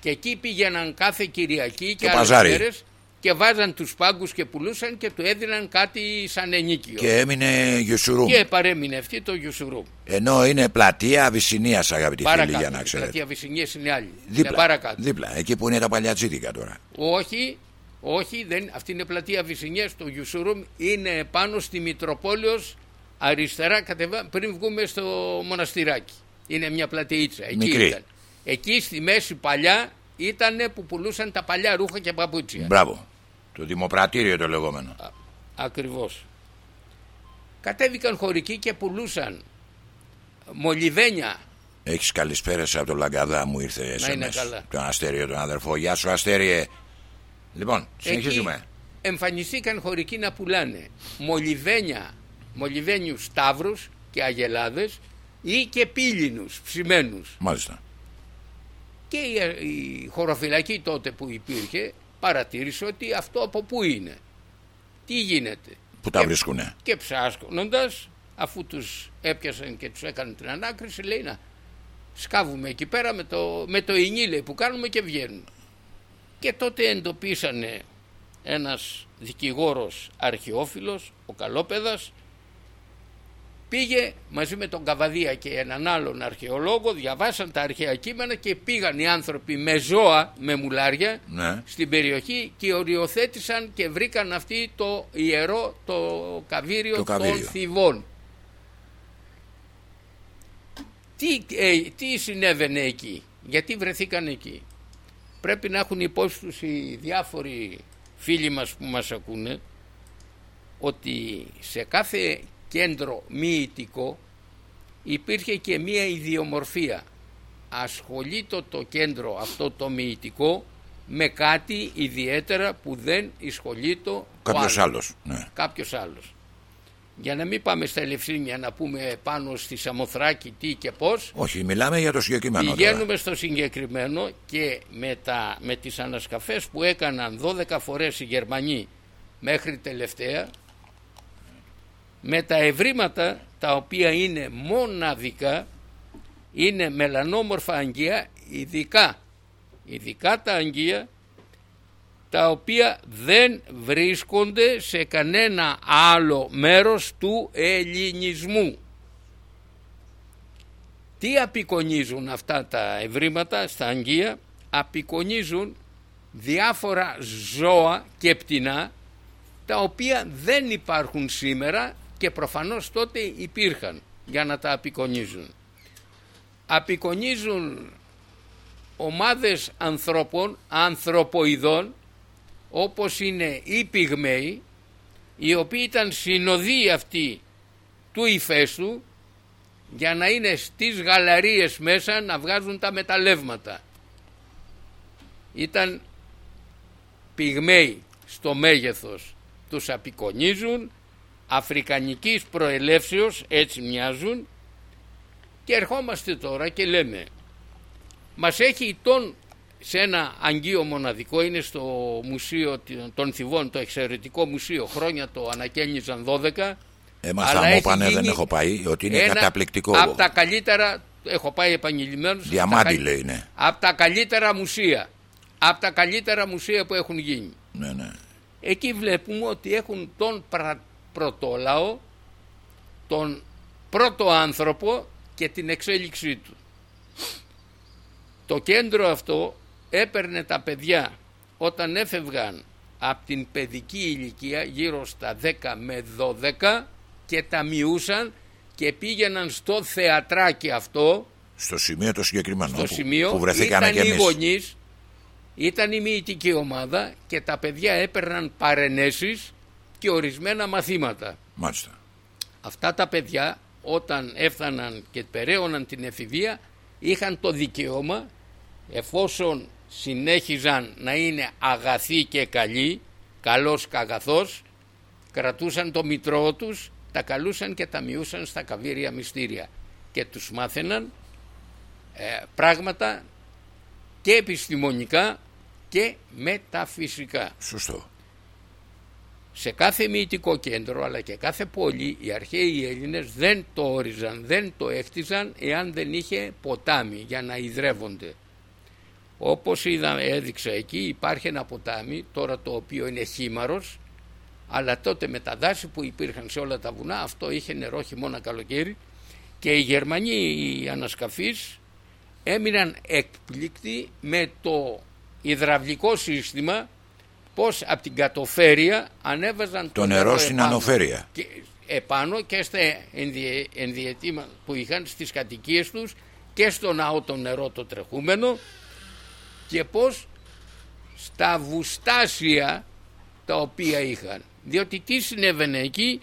και εκεί πήγαιναν κάθε Κυριακή και, και άλλες μέρες και βάζαν τους πάγκους και πουλούσαν και του έδιναν κάτι σαν ενίκιο. Και έμεινε Γιουσουρούμ. Και παρέμεινε αυτή το Γιουσουρούμ. Ενώ είναι πλατεία Αβυσσινίας αγαπητοί φίλοι για να ξέρετε. Πλατεία Αβυσσινίας είναι άλλη. Δίπλα, είναι παρακάτω. δίπλα, εκεί που είναι τα παλιά τζίτικα τώρα. Όχι, όχι, δεν, αυτή είναι πλατεία Αβυσσινίας. Το Γιουσουρούμ είναι πάνω στη Μητροπόλεως αριστερά κατεβα... πριν βγούμε στο μοναστηράκι. Είναι μια πλατείτσα. Εκεί Μικρή. ήταν. Εκεί στη μέση παλιά ήταν που πουλούσαν τα παλιά ρούχα και παπούτσια. Μπράβο. Το δημοπρατήριο το λεγόμενο. Α, ακριβώς. Κατέβηκαν χωρικοί και πουλούσαν μολυβένια. Έχεις καλησπέρες από το Λαγκαδά μου ήρθε SMS. Να είναι καλά. Τον Αστέριο τον αδερφό. Γεια σου Αστέριε. Λοιπόν, συνεχίζουμε. Εκεί εμφανιστήκαν χωρικοί να πουλάνε μολυβένια, μολυβένιους σταύρους και αγελάδες ή και πύλινους, ψημένους. Μάλιστα. Και η, η χωροφυλακή τότε που υπήρχε παρατήρησε ότι αυτό από πού είναι. Τι γίνεται. Πού τα βρίσκουνε. Και ψάσκονοντας αφού τους έπιασαν και τους έκαναν την ανάκριση λέει να σκάβουμε εκεί πέρα με το, με το ινί που κάνουμε και βγαίνουν. Και τότε εντοπίσανε ένας δικηγόρος αρχαιόφιλος, ο Καλόπεδας Πήγε μαζί με τον Καβαδία και έναν άλλον αρχαιολόγο, διαβάσαν τα αρχαία κείμενα και πήγαν οι άνθρωποι με ζώα, με μουλάρια ναι. στην περιοχή και οριοθέτησαν και βρήκαν αυτοί το ιερό, το καβίριο, των Θηβών. Τι, ε, τι συνέβαινε εκεί, γιατί βρεθήκαν εκεί; Πρέπει να έχουν υπόψη τους οι διάφοροι φίλοι μας που μας ακούνε ότι σε κάθε κέντρο μυητικό υπήρχε και μία ιδιομορφία. Ασχολείται το κέντρο αυτό το μυητικό με κάτι ιδιαίτερα που δεν ασχολείται κάποιος άλλος. Ναι. Κάποιος άλλος. Για να μην πάμε στα Ελευσίνια να πούμε πάνω στη Σαμοθράκη τι και πώς. Όχι, μιλάμε για το συγκεκριμένο. Πηγαίνουμε στο συγκεκριμένο και με, τα, με τις ανασκαφές που έκαναν 12 φορές οι Γερμανοί μέχρι τελευταία με τα ευρήματα τα οποία είναι μοναδικά είναι μελανόμορφα αγγεία ειδικά ειδικά τα αγγεία τα οποία δεν βρίσκονται σε κανένα άλλο μέρος του ελληνισμού. Τι απεικονίζουν αυτά τα ευρήματα στα αγγεία, απεικονίζουν διάφορα ζώα και πτηνά τα οποία δεν υπάρχουν σήμερα και προφανώς τότε υπήρχαν για να τα απεικονίζουν. Απεικονίζουν ομάδες ανθρώπων, ανθρωποειδών όπως είναι οι πυγμαίοι οι οποίοι ήταν συνοδοί αυτοί του ηφαίστου για να είναι στις γαλαρίες μέσα να βγάζουν τα μεταλλεύματα. Ήταν πυγμαίοι στο μέγεθος, τους απεικονίζουν, αφρικανικής προελεύσεως έτσι μοιάζουν και ερχόμαστε τώρα και λέμε μας έχει τον σε ένα αγγείο μοναδικό είναι στο μουσείο των Θηβών το εξαιρετικό μουσείο. Χρόνια το ανακαίνιζαν 12 Εμάς θα μου πάνε δεν έχω πάει ότι είναι καταπληκτικό. από τα καλύτερα έχω πάει επανειλημμένος Διαμάντι λέει είναι από τα καλύτερα μουσεία από τα καλύτερα μουσεία που έχουν γίνει. Ναι, ναι. εκεί βλέπουμε ότι έχουν τον πρωτόλαο τον πρώτο άνθρωπο και την εξέλιξή του. Το κέντρο αυτό έπαιρνε τα παιδιά όταν έφευγαν από την παιδική ηλικία γύρω στα 10 με 12 και τα μειούσαν και πήγαιναν στο θεατράκι αυτό. Στο σημείο το συγκεκριμένο στο σημείο, που βρεθήκαν ήταν και οι γονείς. Ήταν η μυητική ομάδα και τα παιδιά έπαιρναν παρενέσεις και ορισμένα μαθήματα. Μάλιστα. αυτά τα παιδιά όταν έφταναν και περαίωναν την εφηβεία είχαν το δικαίωμα εφόσον συνέχιζαν να είναι αγαθοί και καλοί, καλός και αγαθός, κρατούσαν το μητρό τους, τα καλούσαν και τα μειούσαν στα καβύρια μυστήρια και τους μάθαιναν ε, πράγματα και επιστημονικά και μεταφυσικά. Σωστό. Σε κάθε μυητικό κέντρο αλλά και κάθε πόλη οι αρχαίοι Έλληνες δεν το όριζαν, δεν το έχτιζαν εάν δεν είχε ποτάμι για να ιδρεύονται. Όπως είδα, έδειξα εκεί υπάρχει ένα ποτάμι τώρα το οποίο είναι χήμαρος αλλά τότε με τα δάση που υπήρχαν σε όλα τα βουνά αυτό είχε νερό χειμώνα καλοκαίρι και οι Γερμανοί οι ανασκαφείς έμειναν εκπλήκτοι με το υδραυλικό σύστημα πως από την κατοφέρεια ανέβαζαν το, νερό, στην ανοφέρεια. και, επάνω και στα ενδιαιτήμα που είχαν στις κατοικίες τους και στο ναό το νερό το τρεχούμενο και πως στα βουστάσια τα οποία είχαν. Διότι τι συνέβαινε εκεί,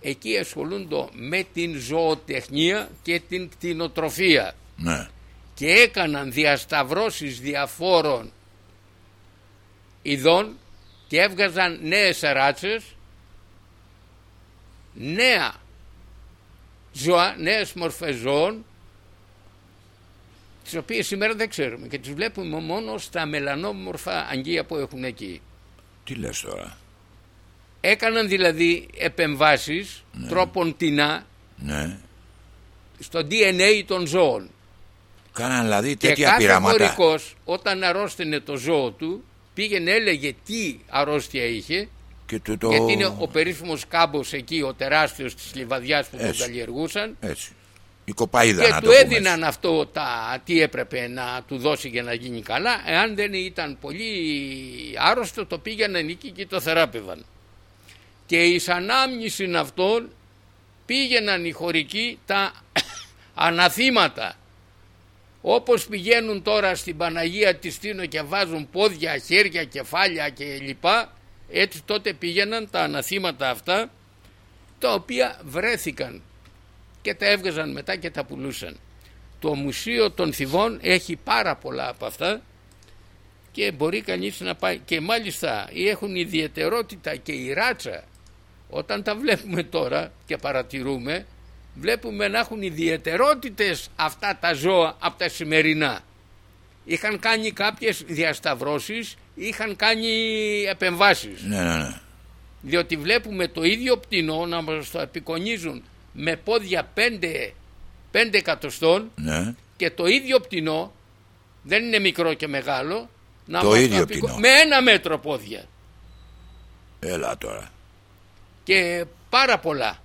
εκεί ασχολούνται με την ζωοτεχνία και την κτηνοτροφία. Ναι. Και έκαναν διασταυρώσεις διαφόρων ειδών και έβγαζαν νέες ράτσες, νέα ζώα, νέες μορφές ζώων τις οποίες σήμερα δεν ξέρουμε και τις βλέπουμε μόνο στα μελανόμορφα αγγεία που έχουν εκεί. Τι λες τώρα; Έκαναν δηλαδή επεμβάσεις ναι. τρόπον τεινά ναι. στο DNA των ζώων. Κάναν δηλαδή τέτοια και κάθε πειράματα. Και όταν αρρώστηνε το ζώο του πήγαινε έλεγε τι αρρώστια είχε και το, το... γιατί είναι ο περίφημος κάμπος εκεί ο τεράστιος της Λιβαδιάς που Έτσι. τον καλλιεργούσαν Έτσι η κοπαίδα και να του το έδιναν αυτό τα, τι έπρεπε να του δώσει για να γίνει καλά. Εάν δεν ήταν πολύ άρρωστο το πήγαιναν εκεί και το θεράπευαν. Και εις ανάμνηση αυτών πήγαιναν οι χωρικοί τα αναθήματα. Όπως πηγαίνουν τώρα στην Παναγία της Τίνο και βάζουν πόδια, χέρια, κεφάλια και λοιπά έτσι τότε πήγαιναν τα αναθήματα αυτά τα οποία βρέθηκαν και τα έβγαζαν μετά και τα πουλούσαν. Το Μουσείο των Θηβών έχει πάρα πολλά από αυτά και μπορεί κανείς να πάει και μάλιστα έχουν ιδιαιτερότητα και η ράτσα όταν τα βλέπουμε τώρα και παρατηρούμε βλέπουμε να έχουν ιδιαιτερότητες αυτά τα ζώα από τα σημερινά είχαν κάνει κάποιες διασταυρώσεις είχαν κάνει επεμβάσεις ναι, ναι, ναι. διότι βλέπουμε το ίδιο πτηνό να μας το απεικονίζουν με πόδια 5, 5 εκατοστών ναι. και το ίδιο πτηνό δεν είναι μικρό και μεγάλο να το ίδιο πτηνό. με ένα μέτρο πόδια έλα τώρα και πάρα πολλά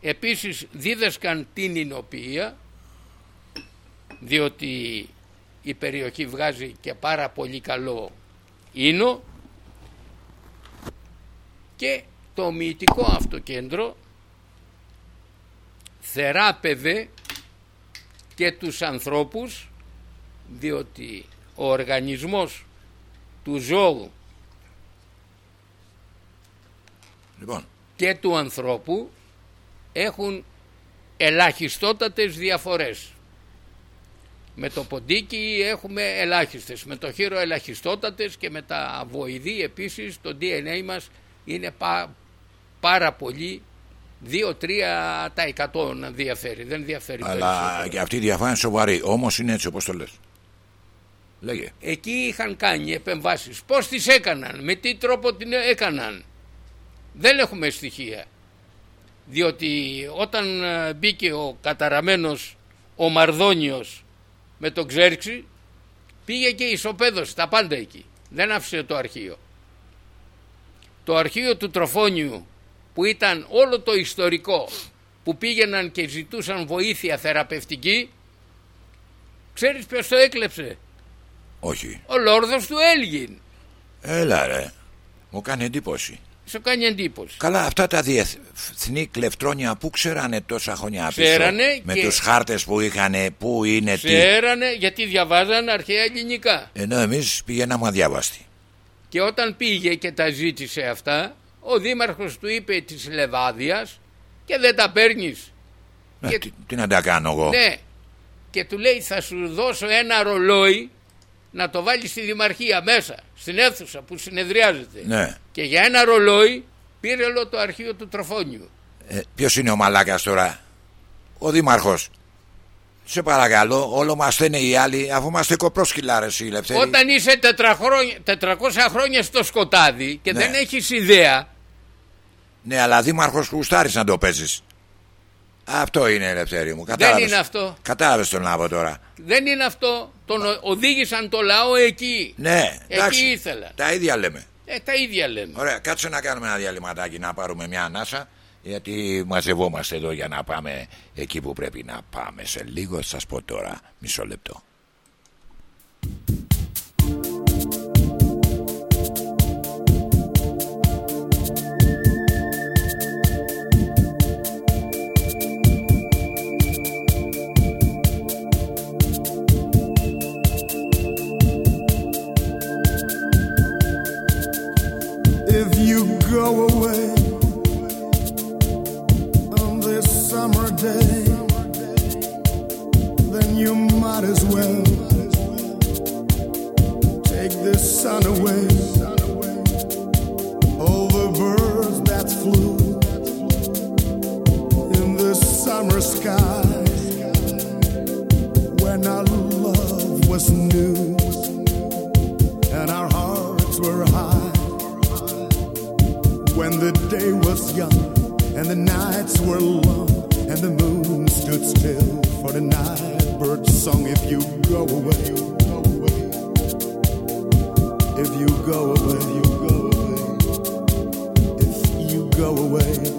επίσης δίδασκαν την εινοποιία διότι η περιοχή βγάζει και πάρα πολύ καλό ίνο και το μυητικό αυτό κέντρο θεράπευε και τους ανθρώπους διότι ο οργανισμός του ζώου Λοιπόν. και του ανθρώπου έχουν ελαχιστότατες διαφορές. Με το ποντίκι έχουμε ελάχιστες, με το χείρο ελαχιστότατες και με τα βοηδή επίσης το DNA μας είναι πά, πάρα πολύ 2-3% να διαφέρει, δεν διαφέρει Αλλά περισσότερο. και αυτή η διαφορά είναι σοβαρή. Όμως είναι έτσι όπως το λες. Λέγε. Εκεί είχαν κάνει επεμβάσεις. Πώς τις έκαναν, με τι τρόπο την έκαναν. Δεν έχουμε στοιχεία. Διότι όταν ε, μπήκε ο καταραμένος ο Μαρδόνιος με τον Ξέρξη πήγε και ισοπαίδωσε τα πάντα εκεί. Δεν άφησε το αρχείο. Το αρχείο του Τροφόνιου που ήταν όλο το ιστορικό που πήγαιναν και ζητούσαν βοήθεια θεραπευτική ξέρεις ποιος το έκλεψε; Όχι. Ο Λόρδος του Έλγιν. Έλα ρε. Μου κάνει εντύπωση. Σου κάνει εντύπωση. Καλά, αυτά τα διεθνή κλεφτρόνια που ξέρανε τόσα χρόνια πίσω. Ξέρανε Με και- τους χάρτες που είχαν, πού είναι, τι. Ξέρανε γιατί διαβάζαν αρχαία ελληνικά. Ενώ εμείς πηγαίναμε αδιάβαστοι. Και όταν πήγε και τα ζήτησε αυτά, ο δήμαρχος του είπε της Λεβάδιας και δεν τα παίρνεις. Ε, Και- τι, τι να τα κάνω εγώ; Ναι. Και του λέει θα σου δώσω ένα ρολόι να το βάλεις στη δημαρχία μέσα, στην αίθουσα που συνεδριάζεται. Ναι. Και για ένα ρολόι πήρε όλο το αρχείο του Τροφόνιου. Ε, ποιος είναι ο μαλάκας τώρα; Ο δήμαρχος. Σε παρακαλώ, όλο μας στένε οι άλλοι, αφού είμαστε κοπρόσκυλα ρε εσύ Λευτέρη. Όταν είσαι 400 χρόνια, 400 χρόνια στο σκοτάδι και Ναι. δεν έχεις ιδέα, Ναι, αλλά δήμαρχος γουστάρεις να το παίζεις. Αυτό είναι Ελευθέρη μου. Κατάλαβες. είναι αυτό. Κατάλαβες τον να πω τώρα. δεν είναι αυτό. Τον ο- οδήγησαν το λαό εκεί. Ναι, εντάξει. ήθελα. Τα ίδια λέμε. Ε, τα ίδια λέμε. Ωραία, κάτσε να κάνουμε ένα διαλυματάκι να πάρουμε μια ανάσα. Γιατί μαζευόμαστε εδώ για να πάμε εκεί που πρέπει να πάμε. Σε λίγο σας πω τώρα. Μισό λεπτό. Summer day, then you might as well take this sun away. All the birds that flew in the summer sky sky when our love was new when the day was young and the nights were long and the moon stood still for the night bird song if you go away if you go away you go away if you go away. if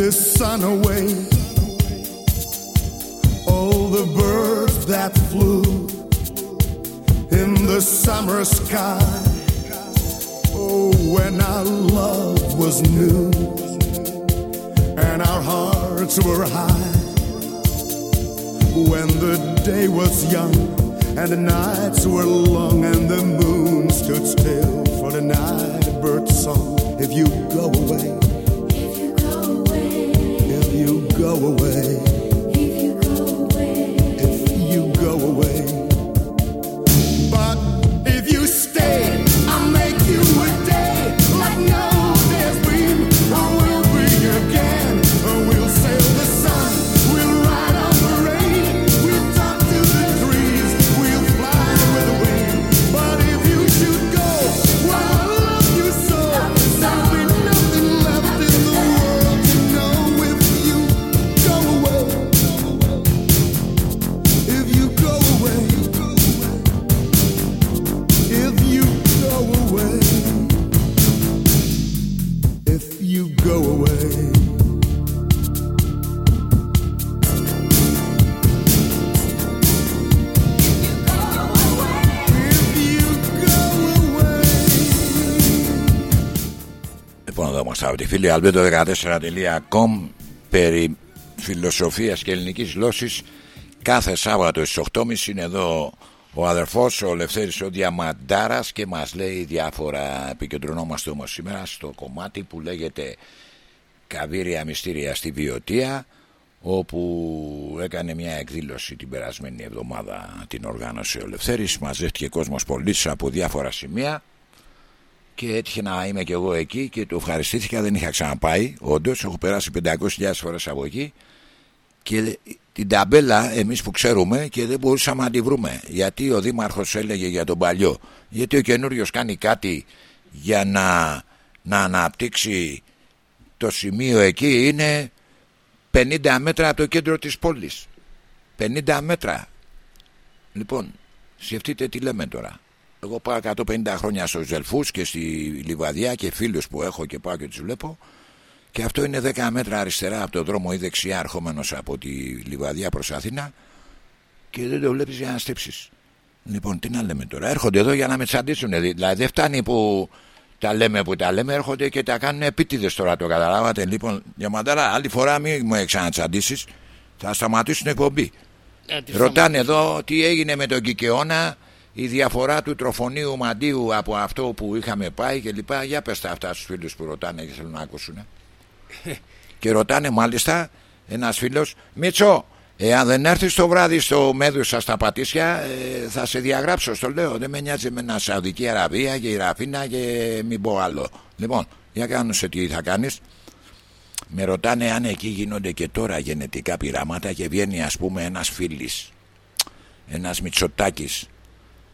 the sun away. All the birds that flew in the summer sky. Oh, when our love was new and our hearts were high. When the day was young and the nights were long and the moon stood still for the night bird song. If you go away, go away, if you go away, if you go away. Φίλη albedo14.com περί φιλοσοφίας και ελληνικής γλώσσης κάθε Σάββατο στις 8.30 είναι εδώ ο αδερφός ο Λευθέρης ο Διαμαντάρας και μας λέει διάφορα. Επικεντρωνόμαστε όμως σήμερα στο κομμάτι που λέγεται Καβίρια Μυστήρια στη Βιωτία όπου έκανε μια εκδήλωση την περασμένη εβδομάδα την οργάνωσε ο Λευθέρης. Μαζεύτηκε κόσμος πολίτης από διάφορα σημεία και έτυχε να είμαι και εγώ εκεί και το ευχαριστήθηκα δεν είχα ξαναπάει όντως, έχω περάσει 500.000 φορές από εκεί. Και την ταμπέλα εμείς που ξέρουμε και δεν μπορούσαμε να τη βρούμε. Γιατί ο Δήμαρχος έλεγε για τον παλιό. Γιατί ο καινούριος κάνει κάτι για να, να αναπτύξει το σημείο εκεί είναι 50 μέτρα από το κέντρο της πόλης. 50 μέτρα. Λοιπόν σκεφτείτε τι λέμε τώρα εγώ πάω 150 χρόνια στους Ζελφούς και στη Λιβαδιά και φίλους που έχω και πάω και τους βλέπω και αυτό είναι 10 μέτρα αριστερά από το δρόμο ή δεξιά ερχόμενος από τη Λιβαδιά προς Αθήνα και δεν το βλέπεις για να στύψεις. Λοιπόν, τι να λέμε τώρα. Έρχονται εδώ για να με τσαντήσουν. Δηλαδή δεν φτάνει που τα λέμε που τα λέμε, έρχονται και τα κάνουν επίτηδες τώρα. Το καταλάβατε. Λοιπόν, διαμαντάρα, άλλη φορά μην μου ξανατσαντήσεις. Θα σταματήσουν εκπομπή. Να τη Ρωτάνε εδώ τι έγινε με τον Κικαιώνα, η διαφορά του τροφονίου μαντίου από αυτό που είχαμε πάει και λοιπά. Για πες τα αυτά στους φίλους που ρωτάνε και θέλουν να ακούσουν. και ρωτάνε μάλιστα ένας φίλος, Μίτσο, εάν δεν έρθεις το βράδυ στο Μέδουσα στα Πατήσια ε, θα σε διαγράψω, στο λέω. Δεν με νοιάζει με ένα Σαουδική Αραβία και η Ραφίνα και μην πω άλλο. Λοιπόν, για κάνω σε τι θα κάνεις. Με ρωτάνε αν εκεί γίνονται και τώρα γενετικά πειράματα και βγαίνει ας πούμε ένας φίλης, ένας Μητσοτάκης,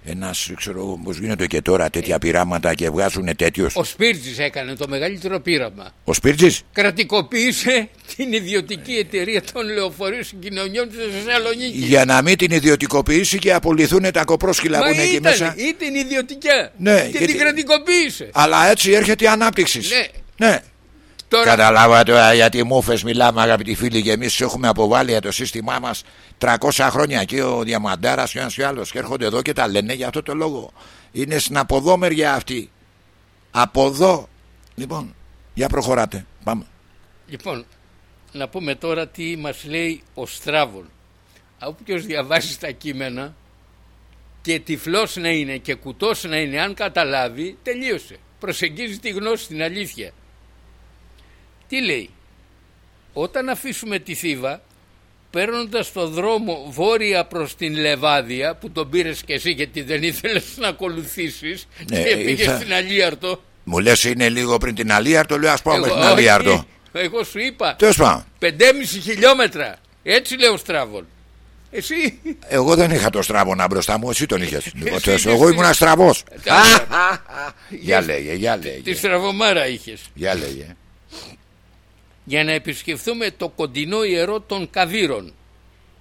ένας ξέρω εγώ πως γίνονται και τώρα τέτοια πειράματα και βγάζουν τέτοιους. Ο Σπίρτζης έκανε το μεγαλύτερο πείραμα. Ο Σπίρτζης, Κρατικοποίησε την ιδιωτική εταιρεία των λεωφορείων συγκοινωνιών στη Θεσσαλονίκης. για να μην την ιδιωτικοποιήσει και απολυθούν τα κοπρόσκυλα που Μα είναι εκεί ήταν, μέσα. ήταν ιδιωτικά. Ναι, και γιατί- την κρατικοποίησε. Αλλά έτσι έρχεται η ανάπτυξη. Ναι. ναι. Τώρα, Καταλάβατε τώρα γιατί μούφες μιλάμε αγαπητοί φίλοι και εμείς έχουμε αποβάλει για το σύστημά μας 300 χρόνια και ο Διαμαντάρας και ο ένας και ο άλλος και έρχονται εδώ και τα λένε για αυτό το λόγο. Είναι στην αποδόμερια αυτή. Από εδώ. Λοιπόν, για προχωράτε. Πάμε. λοιπόν, να πούμε τώρα τι μας λέει ο Στράβων. Όποιος διαβάσει τα κείμενα και τυφλός να είναι και κουτός να είναι, αν καταλάβει, τελείωσε. Προσεγγίζει τη γνώση, την αλήθεια. Τι λέει; Όταν αφήσουμε τη Θήβα, παίρνοντας το δρόμο βόρεια προς την Λεβάδια, που τον πήρες και εσύ γιατί δεν ήθελες να ακολουθήσεις Ναι, και πήγες ήρθα- στην Αλίαρτο. Μου λες είναι λίγο πριν την Αλίαρτο, λέω ας πάμε Εγώ- στην Αλίαρτο. όχι, Εγώ σου είπα Τέλος πάντων. 5,5 χιλιόμετρα. Έτσι λέει ο Στράβων. Εσύ. Εγώ δεν είχα το στράβωνα μπροστά μου, εσύ τον είχες. Λοιπόν, Εσύ τέλος, είχες εγώ την- ήμουν στραβός. Τα- Για λέγε, για Τη λέγε. στραβομάρα είχες. Για λέγε. Για να επισκεφθούμε το κοντινό ιερό των Καβύρων.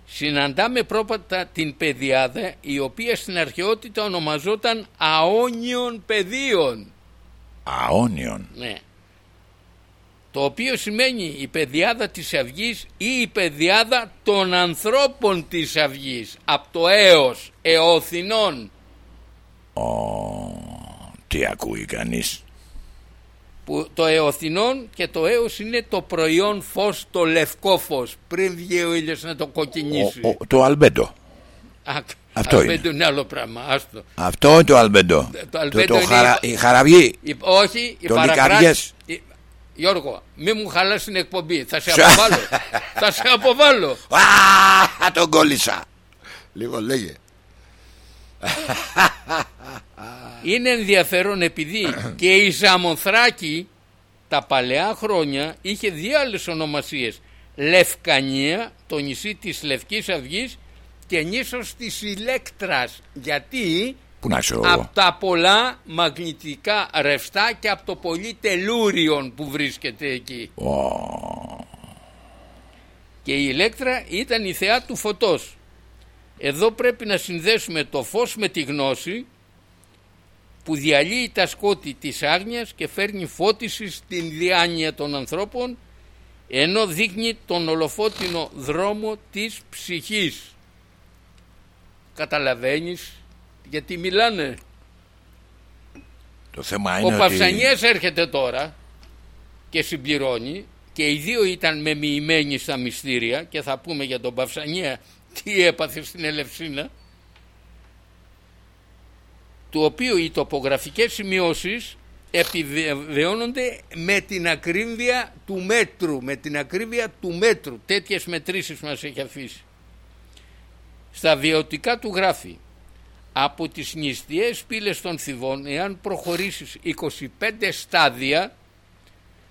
Συναντάμε πρώτα την Παιδιάδα η οποία στην αρχαιότητα ονομαζόταν Αόνιων Πεδίων. Αόνιον. Ναι. το οποίο σημαίνει η πεδιάδα της Αυγής ή η πεδιάδα των ανθρώπων της Αυγής από το έος εωθινών Τι ακούει κανείς; Που το εωθινών και το έος είναι το προϊόν φως το λευκό φως πριν βγει ο ήλιος να το κοκκινήσει Ο- ο- το αλμπέντο. Α, αυτό αλμπέντο είναι άλλο πράγμα άστο. Αυτό είναι το αλμπέντο. το αλμπέντο το είναι- χαρα- η χαραυγή. Η- όχι, η Το παρακράτη. Λικαριές. η- Γιώργο, μη μου χαλάσει την εκπομπή. Θα σε αποβάλω. θα σε αποβάλω. Α, τον κόλλησα. Λίγο λέγε. Είναι ενδιαφέρον επειδή και η Ζαμοθράκη τα παλαιά χρόνια είχε δύο άλλες ονομασίες. Λευκανία, το νησί της Λευκής Αυγής και νήσος της Ηλέκτρας. Γιατί; Πού να ξέρω από εγώ. τα πολλά μαγνητικά ρευστά και από το πολύ τελούριον που βρίσκεται εκεί. Και η ηλέκτρα ήταν η θεά του φωτός. Εδώ πρέπει να συνδέσουμε το φως με τη γνώση που διαλύει τα σκότη της άγνοιας και φέρνει φώτιση στην διάνοια των ανθρώπων ενώ δείχνει τον ολοφώτινο δρόμο της ψυχής. Καταλαβαίνεις γιατί μιλάνε; Το θέμα Ο είναι ότι... Παυσανιές έρχεται τώρα και συμπληρώνει και οι δύο ήταν μεμοιημένοι στα μυστήρια και θα πούμε για τον Παυσανία τι έπαθε στην Ελευσίνα του οποίου οι τοπογραφικές σημειώσεις επιβεβαιώνονται με την ακρίβεια του μέτρου με την ακρίβεια του μέτρου. Τέτοιες μετρήσεις μας έχει αφήσει. Στα βιωτικά του γράφει από τις νηστιές πύλες των Θηβών εάν προχωρήσεις 25 στάδια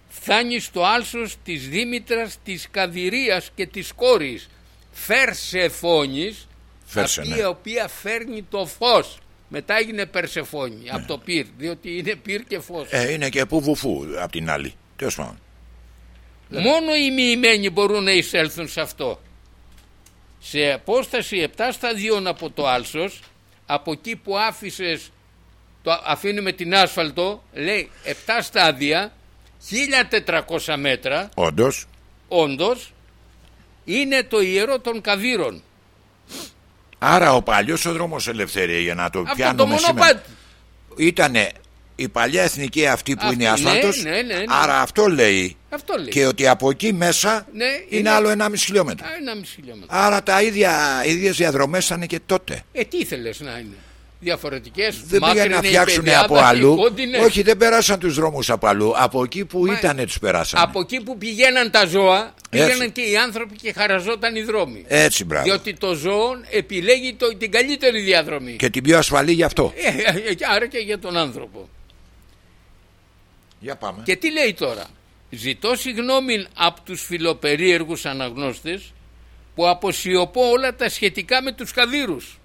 φτάνεις στο άλσος της Δήμητρας της Καδηρίας και της κόρης. Φερσεφόνης Φέρσε, αυτή ναι. η οποία φέρνει το φως μετά έγινε Περσεφόνη από το πυρ διότι είναι πυρ και φως Ε, είναι και που βουφού απ' την άλλη. Τέλος πάντων. Μόνο οι μοιημένοι μπορούν να εισέλθουν σε αυτό. Σε απόσταση 7 σταδίων από το άλσος, από εκεί που άφησες, το αφήνουμε την άσφαλτο, λέει 7 στάδια, 1400 μέτρα, Όντως, όντως, είναι το ιερό των καβύρων. Άρα ο παλιός ο δρόμος ελευθερία για να το Αυτό το πιάνουμε σήμερα. μονοπάτι. Ήτανε η παλιά εθνική αυτή που Αυτή, είναι ναι, άσφαλτος. ναι, ναι, ναι. Άρα αυτό λέει. Αυτό λέει. Και ότι από εκεί μέσα Ναι, είναι, είναι- άλλο 1,5 χιλιόμετρο. Α, ένα μισή χιλιόμετρο. Άρα τα ίδια, οι ίδιες διαδρομές ήταν και τότε. Ε, τι ήθελες να είναι; Διαφορετικές, Δεν πήγαν μάκρυνε να η φτιάξουν πεδιάδα, από οι αλλού. κόντινες. Όχι, δεν περάσαν τους δρόμους από αλλού. Από εκεί που Μα- ήταν τους περάσαν. Από εκεί που πηγαίναν τα ζώα, πήγαιναν Έτσι. και οι άνθρωποι και χαραζόταν οι δρόμοι. Έτσι, μπράβο. Διότι το ζώο επιλέγει το, την καλύτερη διαδρομή. Και την πιο ασφαλή γι' αυτό. Ε, ε, ε, άρα και για τον άνθρωπο. Για πάμε. Και τι λέει τώρα; Ζητώ συγγνώμη από τους φιλοπερίεργους αναγνώστες που αποσιωπώ όλα τα σχετικά με τους καβύρους.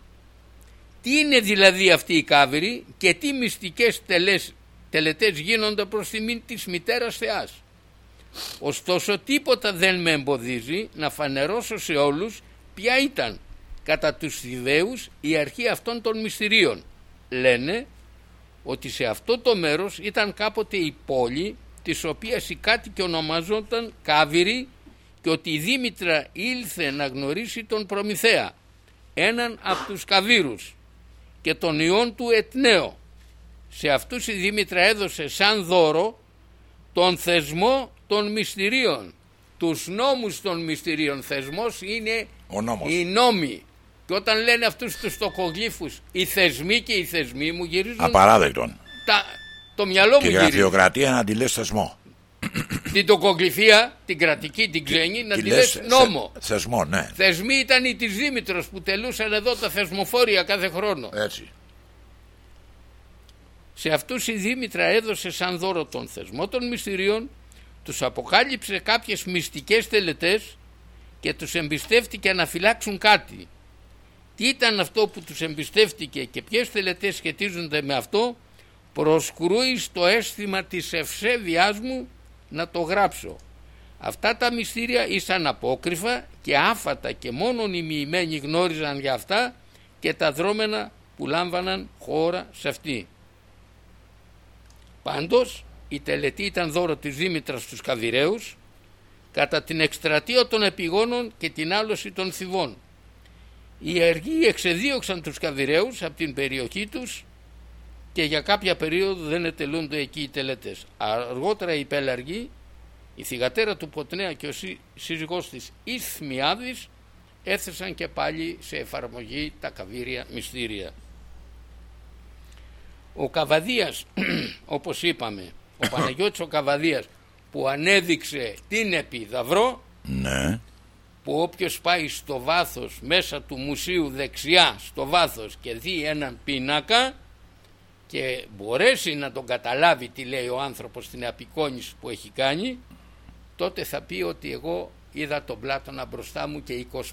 Τι είναι δηλαδή αυτοί οι κάβυροι και τι μυστικές τελές, τελετές γίνονται προς τιμήν της μητέρας Θεάς. Ωστόσο τίποτα δεν με εμποδίζει να φανερώσω σε όλους ποια ήταν κατά τους Θηβαίους η αρχή αυτών των μυστηρίων. Λένε ότι σε αυτό το μέρος ήταν κάποτε η πόλη της οποίας οι κάτοικοι ονομαζόταν Κάβυροι και ότι η Δήμητρα ήλθε να γνωρίσει τον Προμηθέα, έναν από τους Καβύρους και τον ιόν του Ετνέο. Σε αυτούς η Δήμητρα έδωσε σαν δώρο τον θεσμό των μυστηρίων. Τους νόμους των μυστηρίων. Θεσμός είναι Ο νόμος. οι νόμοι. Και όταν λένε αυτούς τους τοκογλύφους οι θεσμοί και οι θεσμοί μου γυρίζουν Απαράδεκτον. τα, το μυαλό Και μου γυρίζει. γραφειοκρατία να τη λες θεσμό. Την τοκογλυφία, την κρατική, την ξένη, να τη λες λες θε- νόμο. Θεσμό, ναι. Θεσμοί ήταν οι της Δήμητρος που τελούσαν εδώ τα θεσμοφόρια κάθε χρόνο. Έτσι. Σε αυτούς η Δήμητρα έδωσε σαν δώρο τον θεσμό των μυστηρίων, τους αποκάλυψε κάποιες μυστικές τελετές και τους εμπιστεύτηκε να φυλάξουν κάτι. Τι ήταν αυτό που τους εμπιστεύτηκε και ποιες τελετές σχετίζονται με αυτό, προσκρούει στο αίσθημα της ευσέβειάς μου να το γράψω. Αυτά τα μυστήρια ήσαν απόκρυφα και άφατα και μόνον οι μοιημένοι γνώριζαν για αυτά και τα δρόμενα που λάμβαναν χώρα σε αυτή. Πάντως η τελετή ήταν δώρο της Δήμητρας στους Καβιραίους κατά την εκστρατεία των επιγόνων και την άλωση των θυβών. Οι αργοί εξεδίωξαν τους Καβιραίους από την περιοχή τους και για κάποια περίοδο δεν ετελούνται εκεί οι τελετές. Αργότερα οι πέλαργοι, η θυγατέρα του Ποτνέα και ο σύ- σύζυγός της Ιθμιάδης έθεσαν και πάλι σε εφαρμογή τα καβύρια μυστήρια. Ο Καβαδίας, όπως είπαμε, ο Παναγιώτης ο Καβαδίας που ανέδειξε την Επιδαυρό Ναι. που όποιος πάει στο βάθος μέσα του μουσείου δεξιά στο βάθος και δει έναν πίνακα και μπορέσει να τον καταλάβει τι λέει ο άνθρωπος στην απεικόνηση που έχει κάνει τότε θα πει ότι εγώ είδα τον Πλάτωνα μπροστά μου και 25.000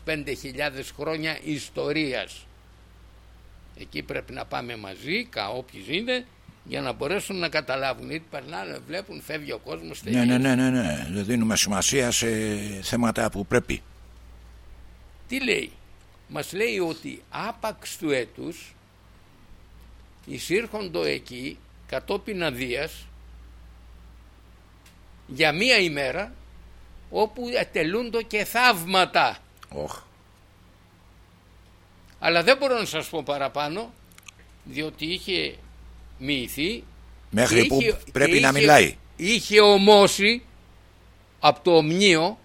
χρόνια ιστορίας. Εκεί πρέπει να πάμε μαζί, κα όποιοι είναι, για να μπορέσουν να καταλάβουν. Γιατί περνάνε, βλέπουν, φεύγει ο κόσμος. Ναι, ναι, ναι, ναι, ναι. Δεν δίνουμε σημασία σε θέματα που πρέπει. Τι λέει; Μας λέει ότι άπαξ του έτους εισήρχοντο εκεί κατόπιν αδείας για μία ημέρα όπου ατελούντο και θαύματα. Οχ. Αλλά δεν μπορώ να σας πω παραπάνω διότι είχε μοιηθεί Μέχρι και που είχε- πρέπει και να είχε- μιλάει. Είχε ομώσει από το ομνίο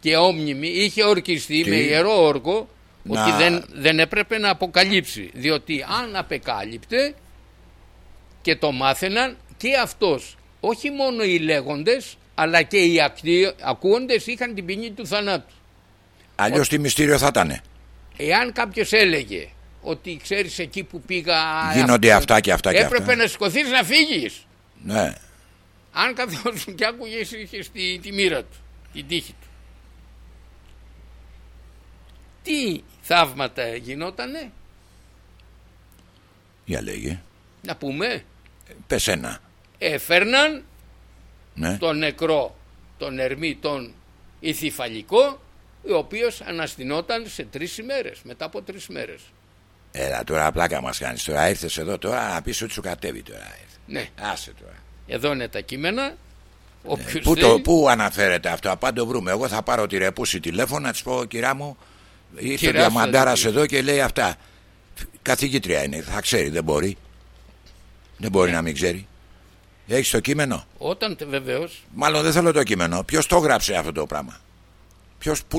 και όμνημη, είχε ορκιστεί Τι; με ιερό όργο Να- ότι δεν, δεν έπρεπε να αποκαλύψει. Διότι αν απεκάλυπτε και το μάθαιναν και αυτός, όχι μόνο οι λέγοντες, αλλά και οι ακτή- ακούοντες είχαν την ποινή του θανάτου. Αλλιώς τι μυστήριο θα ήταν. Εάν κάποιος έλεγε ότι ξέρεις εκεί που πήγα... Γίνονται αυτό, αυτά και αυτά και έπρεπε αυτά. να σηκωθείς να φύγεις. Ναι. Αν καθόσουν και άκουγες είχες τη, τη μοίρα του, την τύχη του. Τι θαύματα γινότανε, Για λέγε. να πούμε, Πες ένα. έφερναν Ναι. τον νεκρό, τον ερμή, τον ηθιφαλικό, ο οποίος αναστηνόταν σε τρεις ημέρες, μετά από τρεις ημέρες. Έλα τώρα πλάκα μας κάνεις τώρα. Ήρθες εδώ τώρα να πεις ότι σου κατέβει τώρα. Ναι, Άσε τώρα. εδώ είναι τα κείμενα. Όποιος Ε, Πού, θέλει, το, πού αναφέρεται αυτό, απάντα το βρούμε. Εγώ θα πάρω τη ρεπούση τηλέφωνο να της πω, κυρά μου, ήρθε ο Κυρά σου, Διαμαντάρα θα εδώ και λέει αυτά. Καθηγήτρια είναι, θα ξέρει, δεν μπορεί. Δεν μπορεί Ναι. να μην ξέρει. Έχεις το κείμενο; Όταν τε- βεβαίως, Μάλλον δεν θέλω το κείμενο. Ποιος το γράψε αυτό το πράγμα;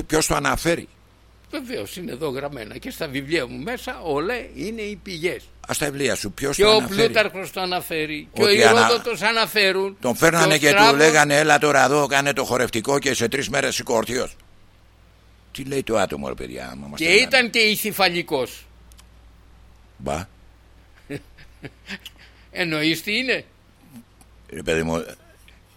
Ποιος το αναφέρει; βεβαίως είναι εδώ γραμμένα και στα βιβλία μου μέσα όλα είναι οι πηγές. Α τα βιβλία σου, ποιος Και το ο αναφέρει; Πλούταρχος το αναφέρει και ο Ότι ανα- Ηρόδοτος αναφέρουν. Τον φέρνανε ο και, του Στράβος- λέγανε έλα τώρα εδώ, κάνε το χορευτικό και σε τρεις μέρες σηκώρθιο. Τι λέει το άτομο, ρε παιδιά. άμα μας Και το λένε. ήταν και ηθιφαλικός. Μπα. Εννοείς τι είναι; Ρε παιδί μου,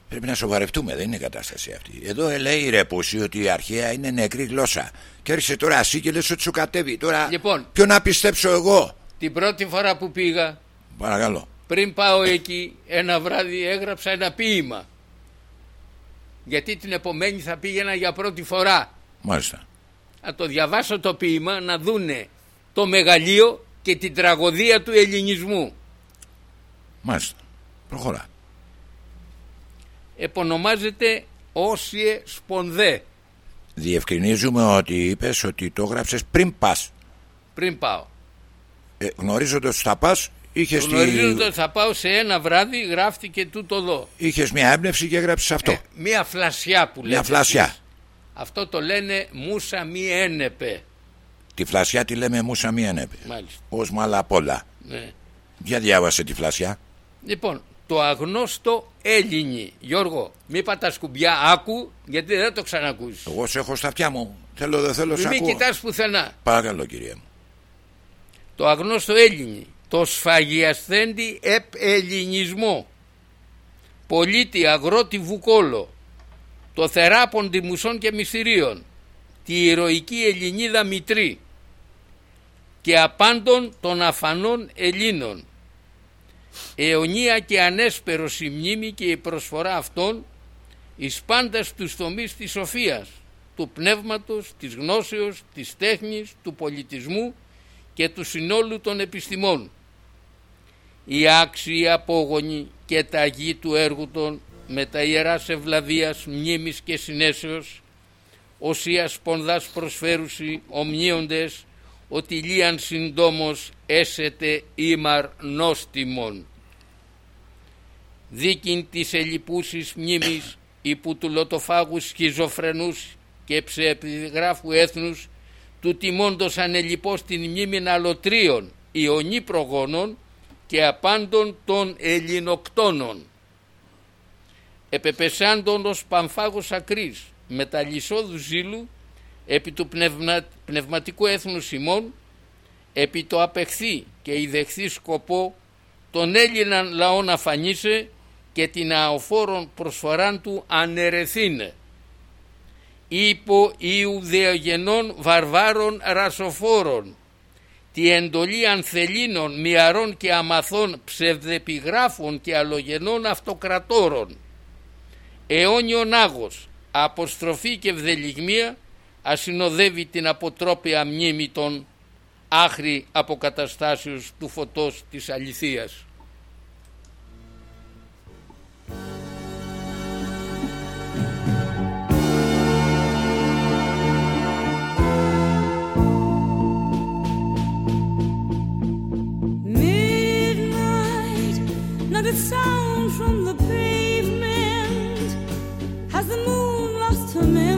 πρέπει να σοβαρευτούμε, δεν είναι η κατάσταση αυτή. Εδώ λέει η Ρεπούση ότι η αρχαία είναι νεκρή γλώσσα. Και έρχεσαι τώρα εσύ και λες ότι σου κατέβει. Τώρα, Λοιπόν. ποιο να πιστέψω εγώ; Την πρώτη φορά που πήγα, Παρακαλώ. πριν πάω εκεί, ένα βράδυ έγραψα ένα ποίημα. Γιατί την επομένη θα πήγαινα για πρώτη φορά. Μάλιστα. Να το διαβάσω το ποίημα, να δούνε το μεγαλείο και την τραγωδία του ελληνισμού. Μάλιστα. Προχωρά. Επωνομάζεται Όσιε Σπονδέ. Διευκρινίζουμε ότι είπες ότι το έγραψες πριν πας. Πριν πάω. Ε, Γνωρίζοντας ότι θα πας, είχες Γνωρίζοντας ότι θα πάω σε ένα βράδυ, γράφτηκε τούτο εδώ. είχες μια έμπνευση και έγραψες αυτό. Ε, μία φλασιά που λέτε. μια φλασιά. εσείς. Αυτό το λένε μουσα μη ένεπε. Τη φλασιά τη λέμε μουσα μία νέπε. Μάλιστα. Ω μαλαπόλα. Ναι. Για διάβασε τη φλασιά. Λοιπόν, το αγνώστο Έλληνη. Γιώργο, μη πατά τα σκουμπιά, άκου, γιατί δεν το ξανακούσεις. Εγώ σε έχω στα αυτιά μου. Θέλω, δεν θέλω, σε Μην ακούω. κοιτάς πουθενά. Παρακαλώ, κυρία μου. Το αγνώστο Έλληνη. Το σφαγιασθέντη επ ελληνισμό. Πολίτη αγρότη βουκόλο. Το θεράποντι μουσών και μυστηρίων. Τη ηρωική Ελληνίδα μητρή. Και απάντων των αφανών Ελλήνων. Αιωνία και ανέσπερος η μνήμη και η προσφορά αυτών εις πάντας στους τομείς της σοφίας, του πνεύματος, της γνώσεως, της τέχνης, του πολιτισμού και του συνόλου των επιστημών. Οι άξιοι απόγονοι και τα γη του έργου των με τα ιεράς ευλαβίας μνήμης και συνέσεως οσίας πονδάς προσφέρουσι ομνίοντες ότι λίαν συντόμως έσετε ήμαρ νόστιμον. Δίκην της ελλειπούσης μνήμης υπού του λοτοφάγους σχιζοφρενούς και ψεεπιδιγράφου έθνους του τιμώντος ανελιπώς την μνήμην αλωτρίων ιονί προγόνων και απάντων των ελληνοκτόνων επεπεσάντων ως πανφάγος ακρής με τα λυσόδου ζήλου επί του πνευμα, πνευματικού έθνους ημών επί το απεχθή και ιδεχθή σκοπό τον Έλληναν λαό να φανίσε και την αοφόρον προσφοράν του ανερεθήνε υπό Ιουδεογενών βαρβάρων ρασοφόρων τη εντολή ανθελίνων, μιαρών και αμαθών ψευδεπιγράφων και αλογενών αυτοκρατόρων. Αιώνιον άγος, αποστροφή και ευδελιγμία ασυνοδεύει την αποτρόπια μνήμη των άχρη αποκαταστάσεως του φωτός της αληθείας. Midnight, not a sound from the pavement. Has the moon lost her memory?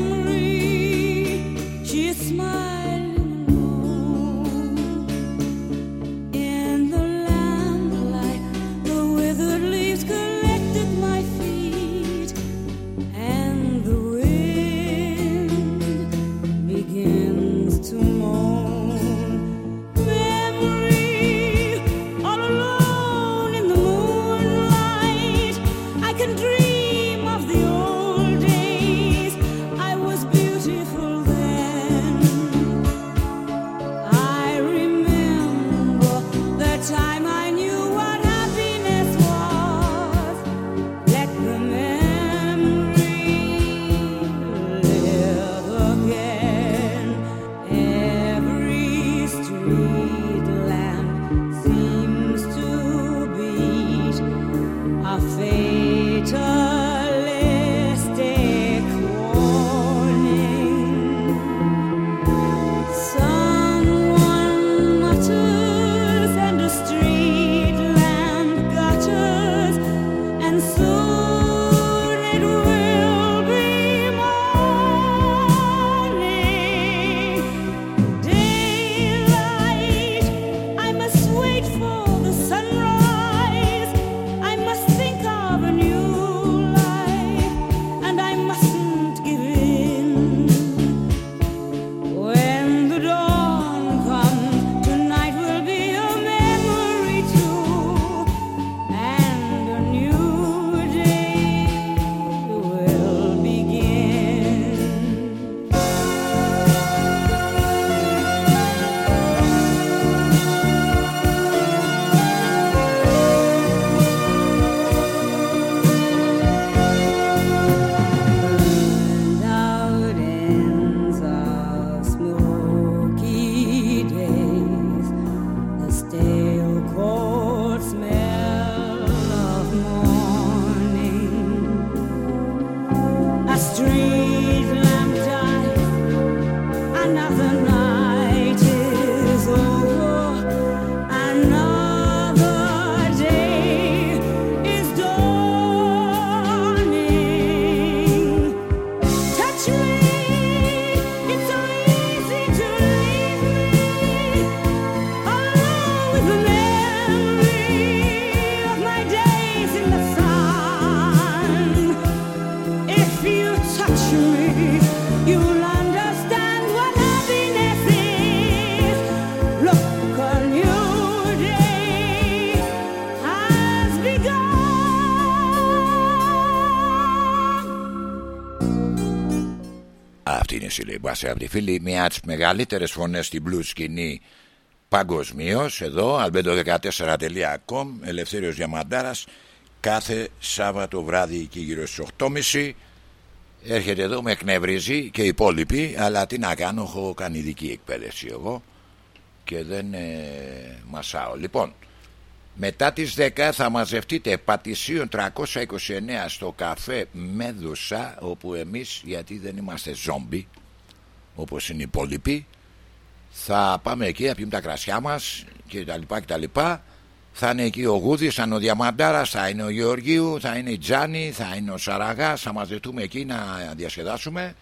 Αυτή είναι η συλλήμπαση από τη φίλη. Μια από τις μεγαλύτερες φωνές στην blues σκηνή παγκοσμίως. Εδώ, albedo14.com, Ελευθέριος Διαμαντάρας. Κάθε Σάββατο βράδυ εκεί γύρω στις 8.30 έρχεται εδώ, με εκνευρίζει και οι υπόλοιποι. Αλλά τι να κάνω, έχω κάνει ειδική εκπαίδευση εγώ και δεν ε, μασάω. Λοιπόν, Μετά τις 10 θα μαζευτείτε Πατησίων 329 στο καφέ Μέδουσα όπου εμείς γιατί δεν είμαστε ζόμπι όπως είναι οι υπόλοιποι θα πάμε εκεί να πιούμε τα κρασιά μας και τα λοιπά και τα λοιπά. Θα είναι εκεί ο Γούδης, θα είναι ο Διαμαντάρας, θα είναι ο Γεωργίου, θα είναι η Τζάνη, θα είναι ο Σαραγάς, θα μαζευτούμε εκεί να διασκεδάσουμε.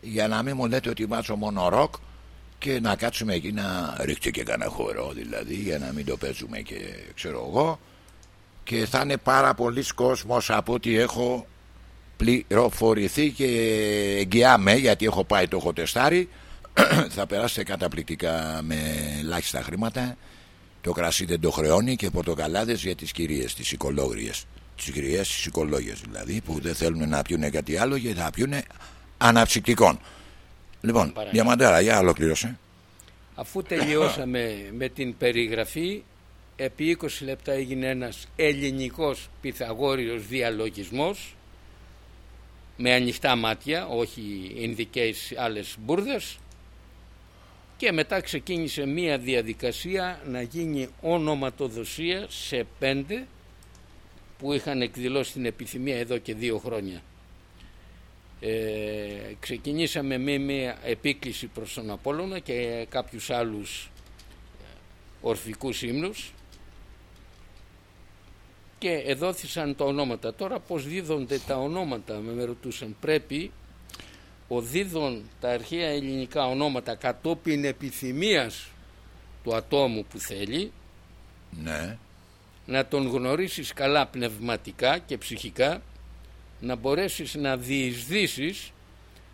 Για να μην μου λέτε ότι βάζω μόνο ροκ και να κάτσουμε εκεί να ρίξτε και κανένα χώρο δηλαδή για να μην το παίζουμε και ξέρω εγώ. Και θα είναι πάρα πολλοί κόσμος από ό,τι έχω πληροφορηθεί και εγγυάμαι γιατί έχω πάει το έχω τεστάρει θα περάσετε καταπληκτικά με ελάχιστα χρήματα το κρασί δεν το χρεώνει και πορτοκαλάδες για τις κυρίες, τις οικολόγριες τις κυρίες, τις οικολόγιες δηλαδή που δεν θέλουν να πιούνε κάτι άλλο και θα πιούνε αναψυκτικών Λοιπόν, Παρακαλώ. Διαμαντέρα, για ολοκλήρωσε. Αφού τελειώσαμε με την περιγραφή, επί 20 λεπτά έγινε ένας ελληνικός πυθαγόριος διαλογισμός με ανοιχτά μάτια, όχι ινδικές άλλες μπουρδες και μετά ξεκίνησε μία διαδικασία να γίνει ονοματοδοσία σε πέντε που είχαν εκδηλώσει την επιθυμία εδώ και δύο χρόνια. Ε, ξεκινήσαμε με μια επίκληση προς τον Απόλλωνα και κάποιους άλλους ορφικούς ύμνους και εδόθησαν τα ονόματα. Τώρα πώς δίδονται τα ονόματα με, με ρωτούσαν. Πρέπει ο δίδων τα αρχαία ελληνικά ονόματα κατόπιν επιθυμίας του ατόμου που θέλει Ναι. να τον γνωρίσεις καλά πνευματικά και ψυχικά να μπορέσεις να διεισδύσεις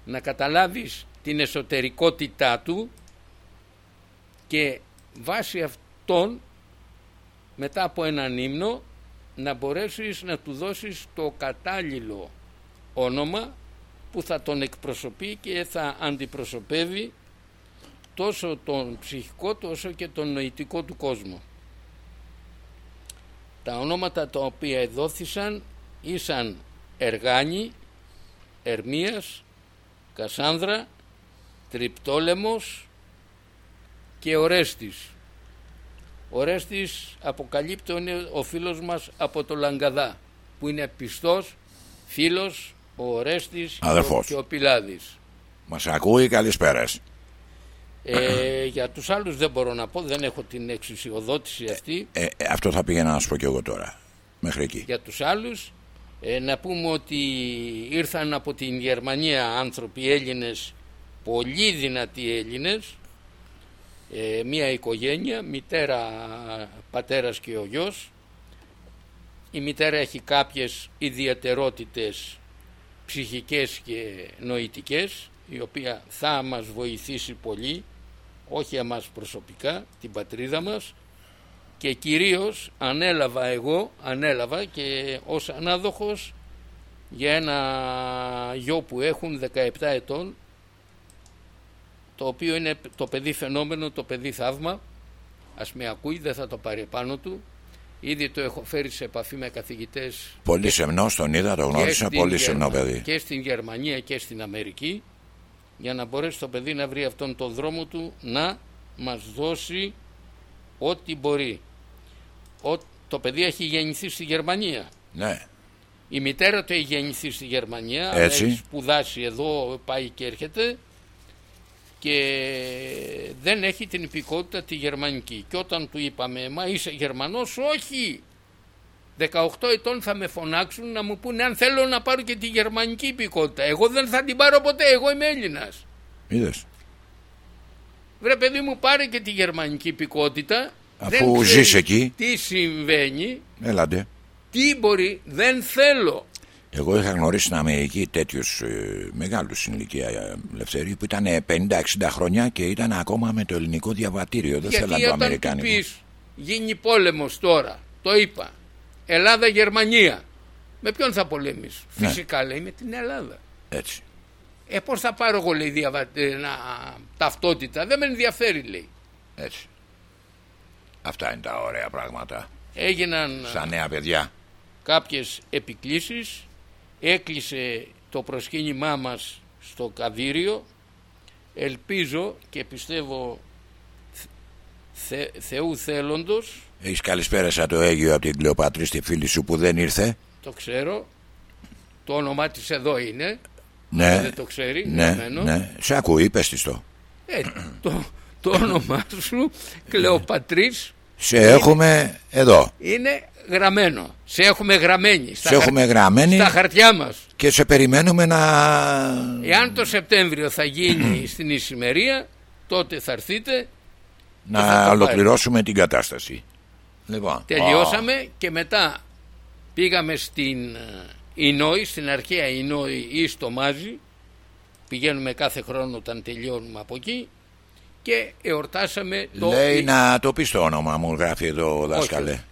να καταλάβεις την εσωτερικότητά του και βάσει αυτόν μετά από έναν ύμνο να μπορέσεις να του δώσεις το κατάλληλο όνομα που θα τον εκπροσωπεί και θα αντιπροσωπεύει τόσο τον ψυχικό τόσο και τον νοητικό του κόσμο. Τα ονόματα τα οποία εδόθησαν ήσαν Εργάνη, Ερμίας, Κασάνδρα, Τριπτόλεμος και Ορέστης. Ορέστης αποκαλύπτω είναι ο φίλος μας από το Λαγκαδά που είναι πιστός φίλος ο Ορέστης και ο- Αδερφός. και ο Πιλάδης. Μας ακούει, καλησπέρας. Ε, για τους άλλους δεν μπορώ να πω, δεν έχω την εξουσιοδότηση αυτή. Ε, ε, αυτό θα πήγαινα να σου πω και εγώ τώρα. Μέχρι εκεί. για τους άλλους ε, να πούμε ότι ήρθαν από την Γερμανία άνθρωποι Έλληνες πολύ δυνατοί Έλληνες ε, μια οικογένεια μητέρα πατέρας και ο γιος. Η μητέρα έχει κάποιες ιδιαιτερότητες ψυχικές και νοητικές η οποία θα μας βοηθήσει πολύ όχι εμάς προσωπικά την πατρίδα μας. Και κυρίως ανέλαβα εγώ, ανέλαβα και ως ανάδοχος για ένα γιο που έχουν 17 ετών το οποίο είναι το παιδί φαινόμενο, το παιδί θαύμα ας με ακούει, δεν θα το πάρει επάνω του ήδη το έχω φέρει σε επαφή με καθηγητές Πολύ σεμνό, τον είδα, το και γνώρισα. στην Πολύ σεμνό Γερμα- παιδί. και στην Γερμανία και στην Αμερική για να μπορέσει το παιδί να βρει αυτόν τον δρόμο του να μας δώσει ό,τι μπορεί. Ο, το παιδί έχει γεννηθεί στη Γερμανία. Ναι. Η μητέρα του έχει γεννηθεί στη Γερμανία, αλλά Έτσι. έχει σπουδάσει εδώ, πάει και έρχεται και δεν έχει την υπηκότητα τη γερμανική. Και όταν του είπαμε, μα είσαι Γερμανός, όχι! 18 ετών θα με φωνάξουν να μου πούνε αν θέλω να πάρω και τη γερμανική υπηκότητα. Εγώ δεν θα την πάρω ποτέ, εγώ είμαι Έλληνας. Είδες. Βρε παιδί μου πάρε και τη γερμανική υπηκότητα. Αφού Δεν ξέρεις ζεις εκεί. Τι συμβαίνει, Έλαντε. τι μπορεί, δεν θέλω. Εγώ είχα γνωρίσει στην Αμερική τέτοιους ε, μεγάλους στην ηλικία ε, Λευθερή που ήταν 50-60 χρόνια και ήταν ακόμα με το ελληνικό διαβατήριο. Δεν θέλαν Γιατί το όταν του Αμερικάνικο. πεις γίνει πόλεμος τώρα, το είπα, Ελλάδα-Γερμανία, με ποιον θα πολεμείς. Ναι. Φυσικά λέει με την Ελλάδα. Έτσι. Ε πώς θα πάρω εγώ λέει διαβα... ε, να... ταυτότητα, δεν με ενδιαφέρει λέει. Έτσι. Αυτά είναι τα ωραία πράγματα. Έγιναν Στα νέα παιδιά. κάποιες επικλήσεις, έκλεισε το προσκύνημά μας στο καδίριο, ελπίζω και πιστεύω θ- Θε, Θεού θέλοντος, Έχεις καλησπέρα σαν το Αίγιο από την Κλεοπάτρη στη φίλη σου που δεν ήρθε. το ξέρω, το όνομά της εδώ είναι, Ναι, δεν το ξέρει, ναι, γραμμένο. ναι. Σε ακούει, πες της το. Ε, το, το όνομά σου, Κλεοπατρίς, Σε έχουμε εδώ. είναι γραμμένο. Σε έχουμε γραμμένη. Στα, Σε έχουμε γραμμένη στα χαρτιά μας. και σε περιμένουμε να... Εάν το Σεπτέμβριο θα γίνει στην ησημερία, τότε θα έρθετε, να θα το ολοκληρώσουμε την κατάσταση. Λοιπόν, τελειώσαμε και μετά πήγαμε στην ε, Ινόη, στην αρχαία Ινόη ή στο Μάζι, πηγαίνουμε κάθε χρόνο όταν τελειώνουμε από εκεί και εορτάσαμε το... Λέει να το πεις το όνομα μου, γράφει εδώ ο δάσκαλε. όχι, όχι,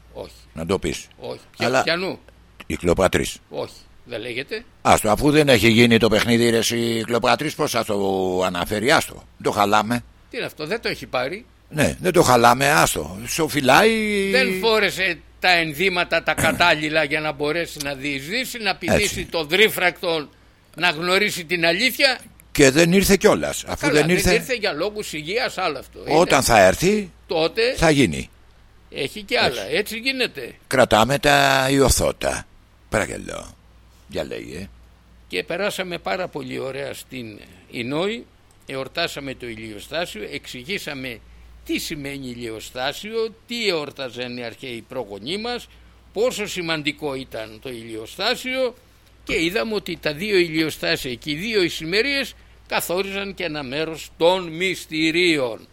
Να το πεις. όχι. Ποια- Αλλά- Πιανού, Η Κλεοπατρίς. όχι, δεν λέγεται. Άστο, αφού δεν έχει γίνει το παιχνίδι ρε η Κλεοπατρίς, πώς θα το αναφέρει, άστο. Δεν το χαλάμε. Τι είναι αυτό, δεν το έχει πάρει; Ναι, δεν το χαλάμε, άστο. Σοφυλάει... Δεν φόρεσε τα ενδύματα τα κατάλληλα για να μπορέσει να διεισδύσει, να πηδήσει Έτσι. το δρίφρακτο, να γνωρίσει την αλήθεια. Και δεν ήρθε κιόλας. Αφού Καλά, δεν ήρθε, για λόγους υγείας άλλο αυτό. Είναι. όταν θα έρθει, Τότε θα γίνει. Έχει και άλλα. Έτσι γίνεται. Κρατάμε τα ιωθώτα. Παρακαλώ. Για λέγε. Και περάσαμε πάρα πολύ ωραία στην Ινόη, εορτάσαμε το ηλιοστάσιο, εξηγήσαμε τι σημαίνει ηλιοστάσιο, τι εορτάζαν οι αρχαίοι πρόγονοί μας, πόσο σημαντικό ήταν το ηλιοστάσιο και είδαμε ότι τα δύο ηλιοστάσια και οι δύο ησημερίες καθόριζαν και ένα μέρος των μυστηρίων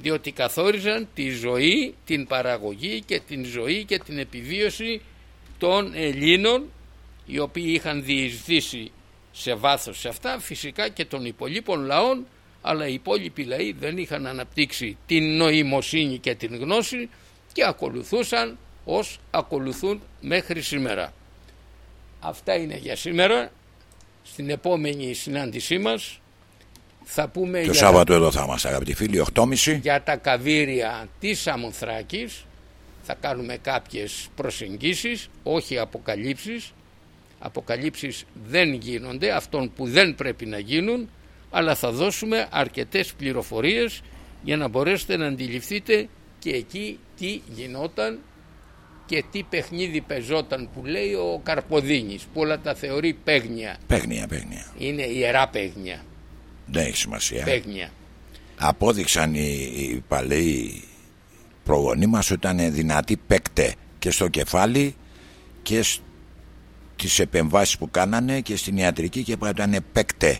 διότι καθόριζαν τη ζωή, την παραγωγή και την ζωή και την επιβίωση των Ελλήνων οι οποίοι είχαν διεισδύσει σε βάθος σε αυτά φυσικά και των υπολείπων λαών αλλά οι υπόλοιποι λαοί δεν είχαν αναπτύξει την νοημοσύνη και την γνώση και ακολουθούσαν ως ακολουθούν μέχρι σήμερα. Αυτά είναι για σήμερα. Στην επόμενη συνάντησή μας θα πούμε Το για, Σάββατο εδώ θα είμαστε αγαπητοί φίλοι, 8.30. για τα καβύρια της Αμοθράκης. Θα κάνουμε κάποιες προσεγγίσεις, όχι αποκαλύψεις. Αποκαλύψεις δεν γίνονται, αυτών που δεν πρέπει να γίνουν, αλλά θα δώσουμε αρκετές πληροφορίες για να μπορέσετε να αντιληφθείτε και εκεί τι γινόταν και τι παιχνίδι πεζόταν που λέει ο Καρποδίνης που όλα τα θεωρεί παίγνια. Παίγνια, παίγνια. Είναι ιερά παίγνια. Δεν έχει σημασία. παίγνια. Απόδειξαν οι, οι παλαιοί προγονείς μας ότι ήταν δυνατοί παίκτε και στο κεφάλι και στις επεμβάσεις που κάνανε και στην ιατρική και που ήταν παίκτε.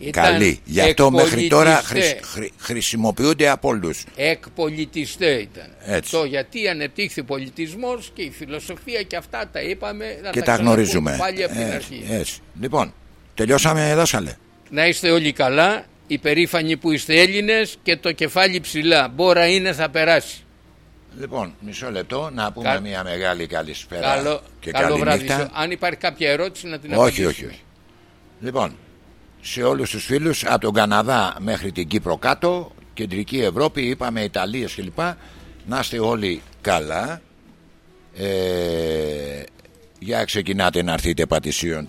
Ήταν Καλή. Γι' αυτό μέχρι τώρα εκπολιτιστές. χρησ- χρη- χρησιμοποιούνται από όλους. εκπολιτιστέ ήταν. Έτσι. Το γιατί ανεπτύχθη πολιτισμός και η φιλοσοφία και αυτά τα είπαμε. να και τα ξαναπούμε γνωρίζουμε. Πάλι από την Έτσι, αρχή. έτσι. Λοιπόν, τελειώσαμε δάσκαλε. Να είστε όλοι καλά, υπερήφανοι που είστε Έλληνες και το κεφάλι ψηλά. Μπόρα είναι θα περάσει. Λοιπόν, μισό λεπτό να πούμε Κα- μια μεγάλη καλησπέρα Καλό, και καλό καλή βράδυ. νύχτα. Αν υπάρχει κάποια ερώτηση να την Όχι, απαντήσουμε. όχι, όχι. Λοιπόν, σε όλους τους φίλους από τον Καναδά μέχρι την Κύπρο κάτω, κεντρική Ευρώπη, είπαμε Ιταλίες κλπ. Να είστε όλοι καλά. Ε, για ξεκινάτε να έρθετε Πατησίων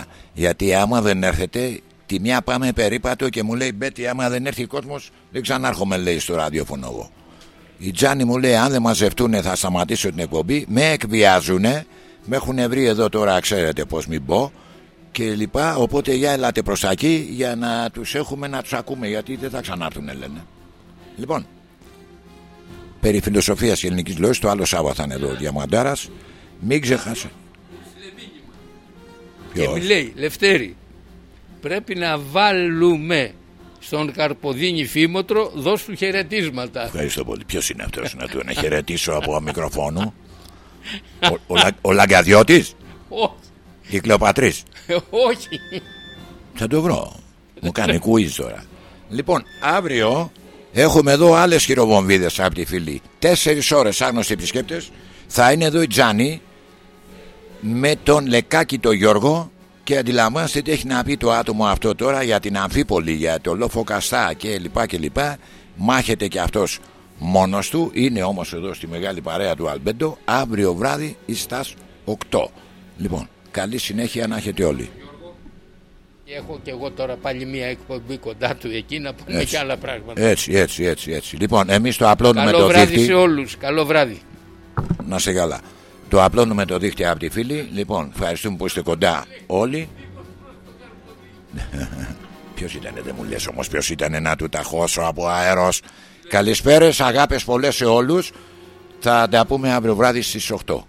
329 γιατί άμα δεν έρθετε τη μια πάμε περίπατο και μου λέει Μπέτη άμα δεν έρθει ο κόσμος δεν ξανάρχομαι λέει στο ραδιόφωνο εγώ. Η Τζάνι μου λέει αν δεν μαζευτούν θα σταματήσω την εκπομπή με εκβιάζουν με έχουν βρει εδώ τώρα ξέρετε πως μην πω και λοιπά. Οπότε για ελάτε προς τα εκεί για να τους έχουμε να τους ακούμε γιατί δεν θα ξανάρθουν λένε. Λοιπόν περί φιλοσοφίας και ελληνικής λόγης το άλλο Σάββατο θα είναι εδώ ο Διαμαντάρας μην ξεχάσετε Και μου λέει, Λευτέρη, πρέπει να βάλουμε στον Καρποδίνη Φήμοτρο, δώσ' του χαιρετίσματα. Ευχαριστώ πολύ. Ποιος είναι αυτός να του να χαιρετήσω από μικροφόνου; Ο, ο, Λα- ο Λαγκαδιώτης, Όχι, η Κλεοπατρής; όχι. Θα το βρω. Μου κάνει quiz τώρα. Λοιπόν, αύριο έχουμε εδώ άλλες χειροβομβίδες από τη φίλη. Τέσσερις ώρες άγνωστοι επισκέπτες. Θα είναι εδώ η Τζάνι με τον Λεκάκη το Γιώργο και αντιλαμβάνεστε τι έχει να πει το άτομο αυτό τώρα για την Αμφίπολη, για το Λόφο Καστά και λοιπά και λοιπά. Μάχεται και αυτός μόνος του, είναι όμως εδώ στη μεγάλη παρέα του Αλμπέντο, αύριο βράδυ εις τας 8. Λοιπόν, καλή συνέχεια να έχετε όλοι. Έχω και εγώ τώρα πάλι μια εκπομπή κοντά του εκεί να πούμε Έτσι. και άλλα πράγματα. Έτσι, έτσι, έτσι, έτσι. Λοιπόν, εμείς το απλώνουμε Καλό το βράδυ δίχτυ. σε όλους. Καλό βράδυ. Να σε καλά. Το απλώνουμε το δίχτυ από τη φίλη. Λοιπόν, ευχαριστούμε που είστε κοντά όλοι. ποιος ήταν, δεν μου λες όμως, ποιος ήταν να του ταχώσω από αέρος. Καλησπέρες, αγάπες πολλές σε όλους. Θα τα πούμε αύριο βράδυ στις 8.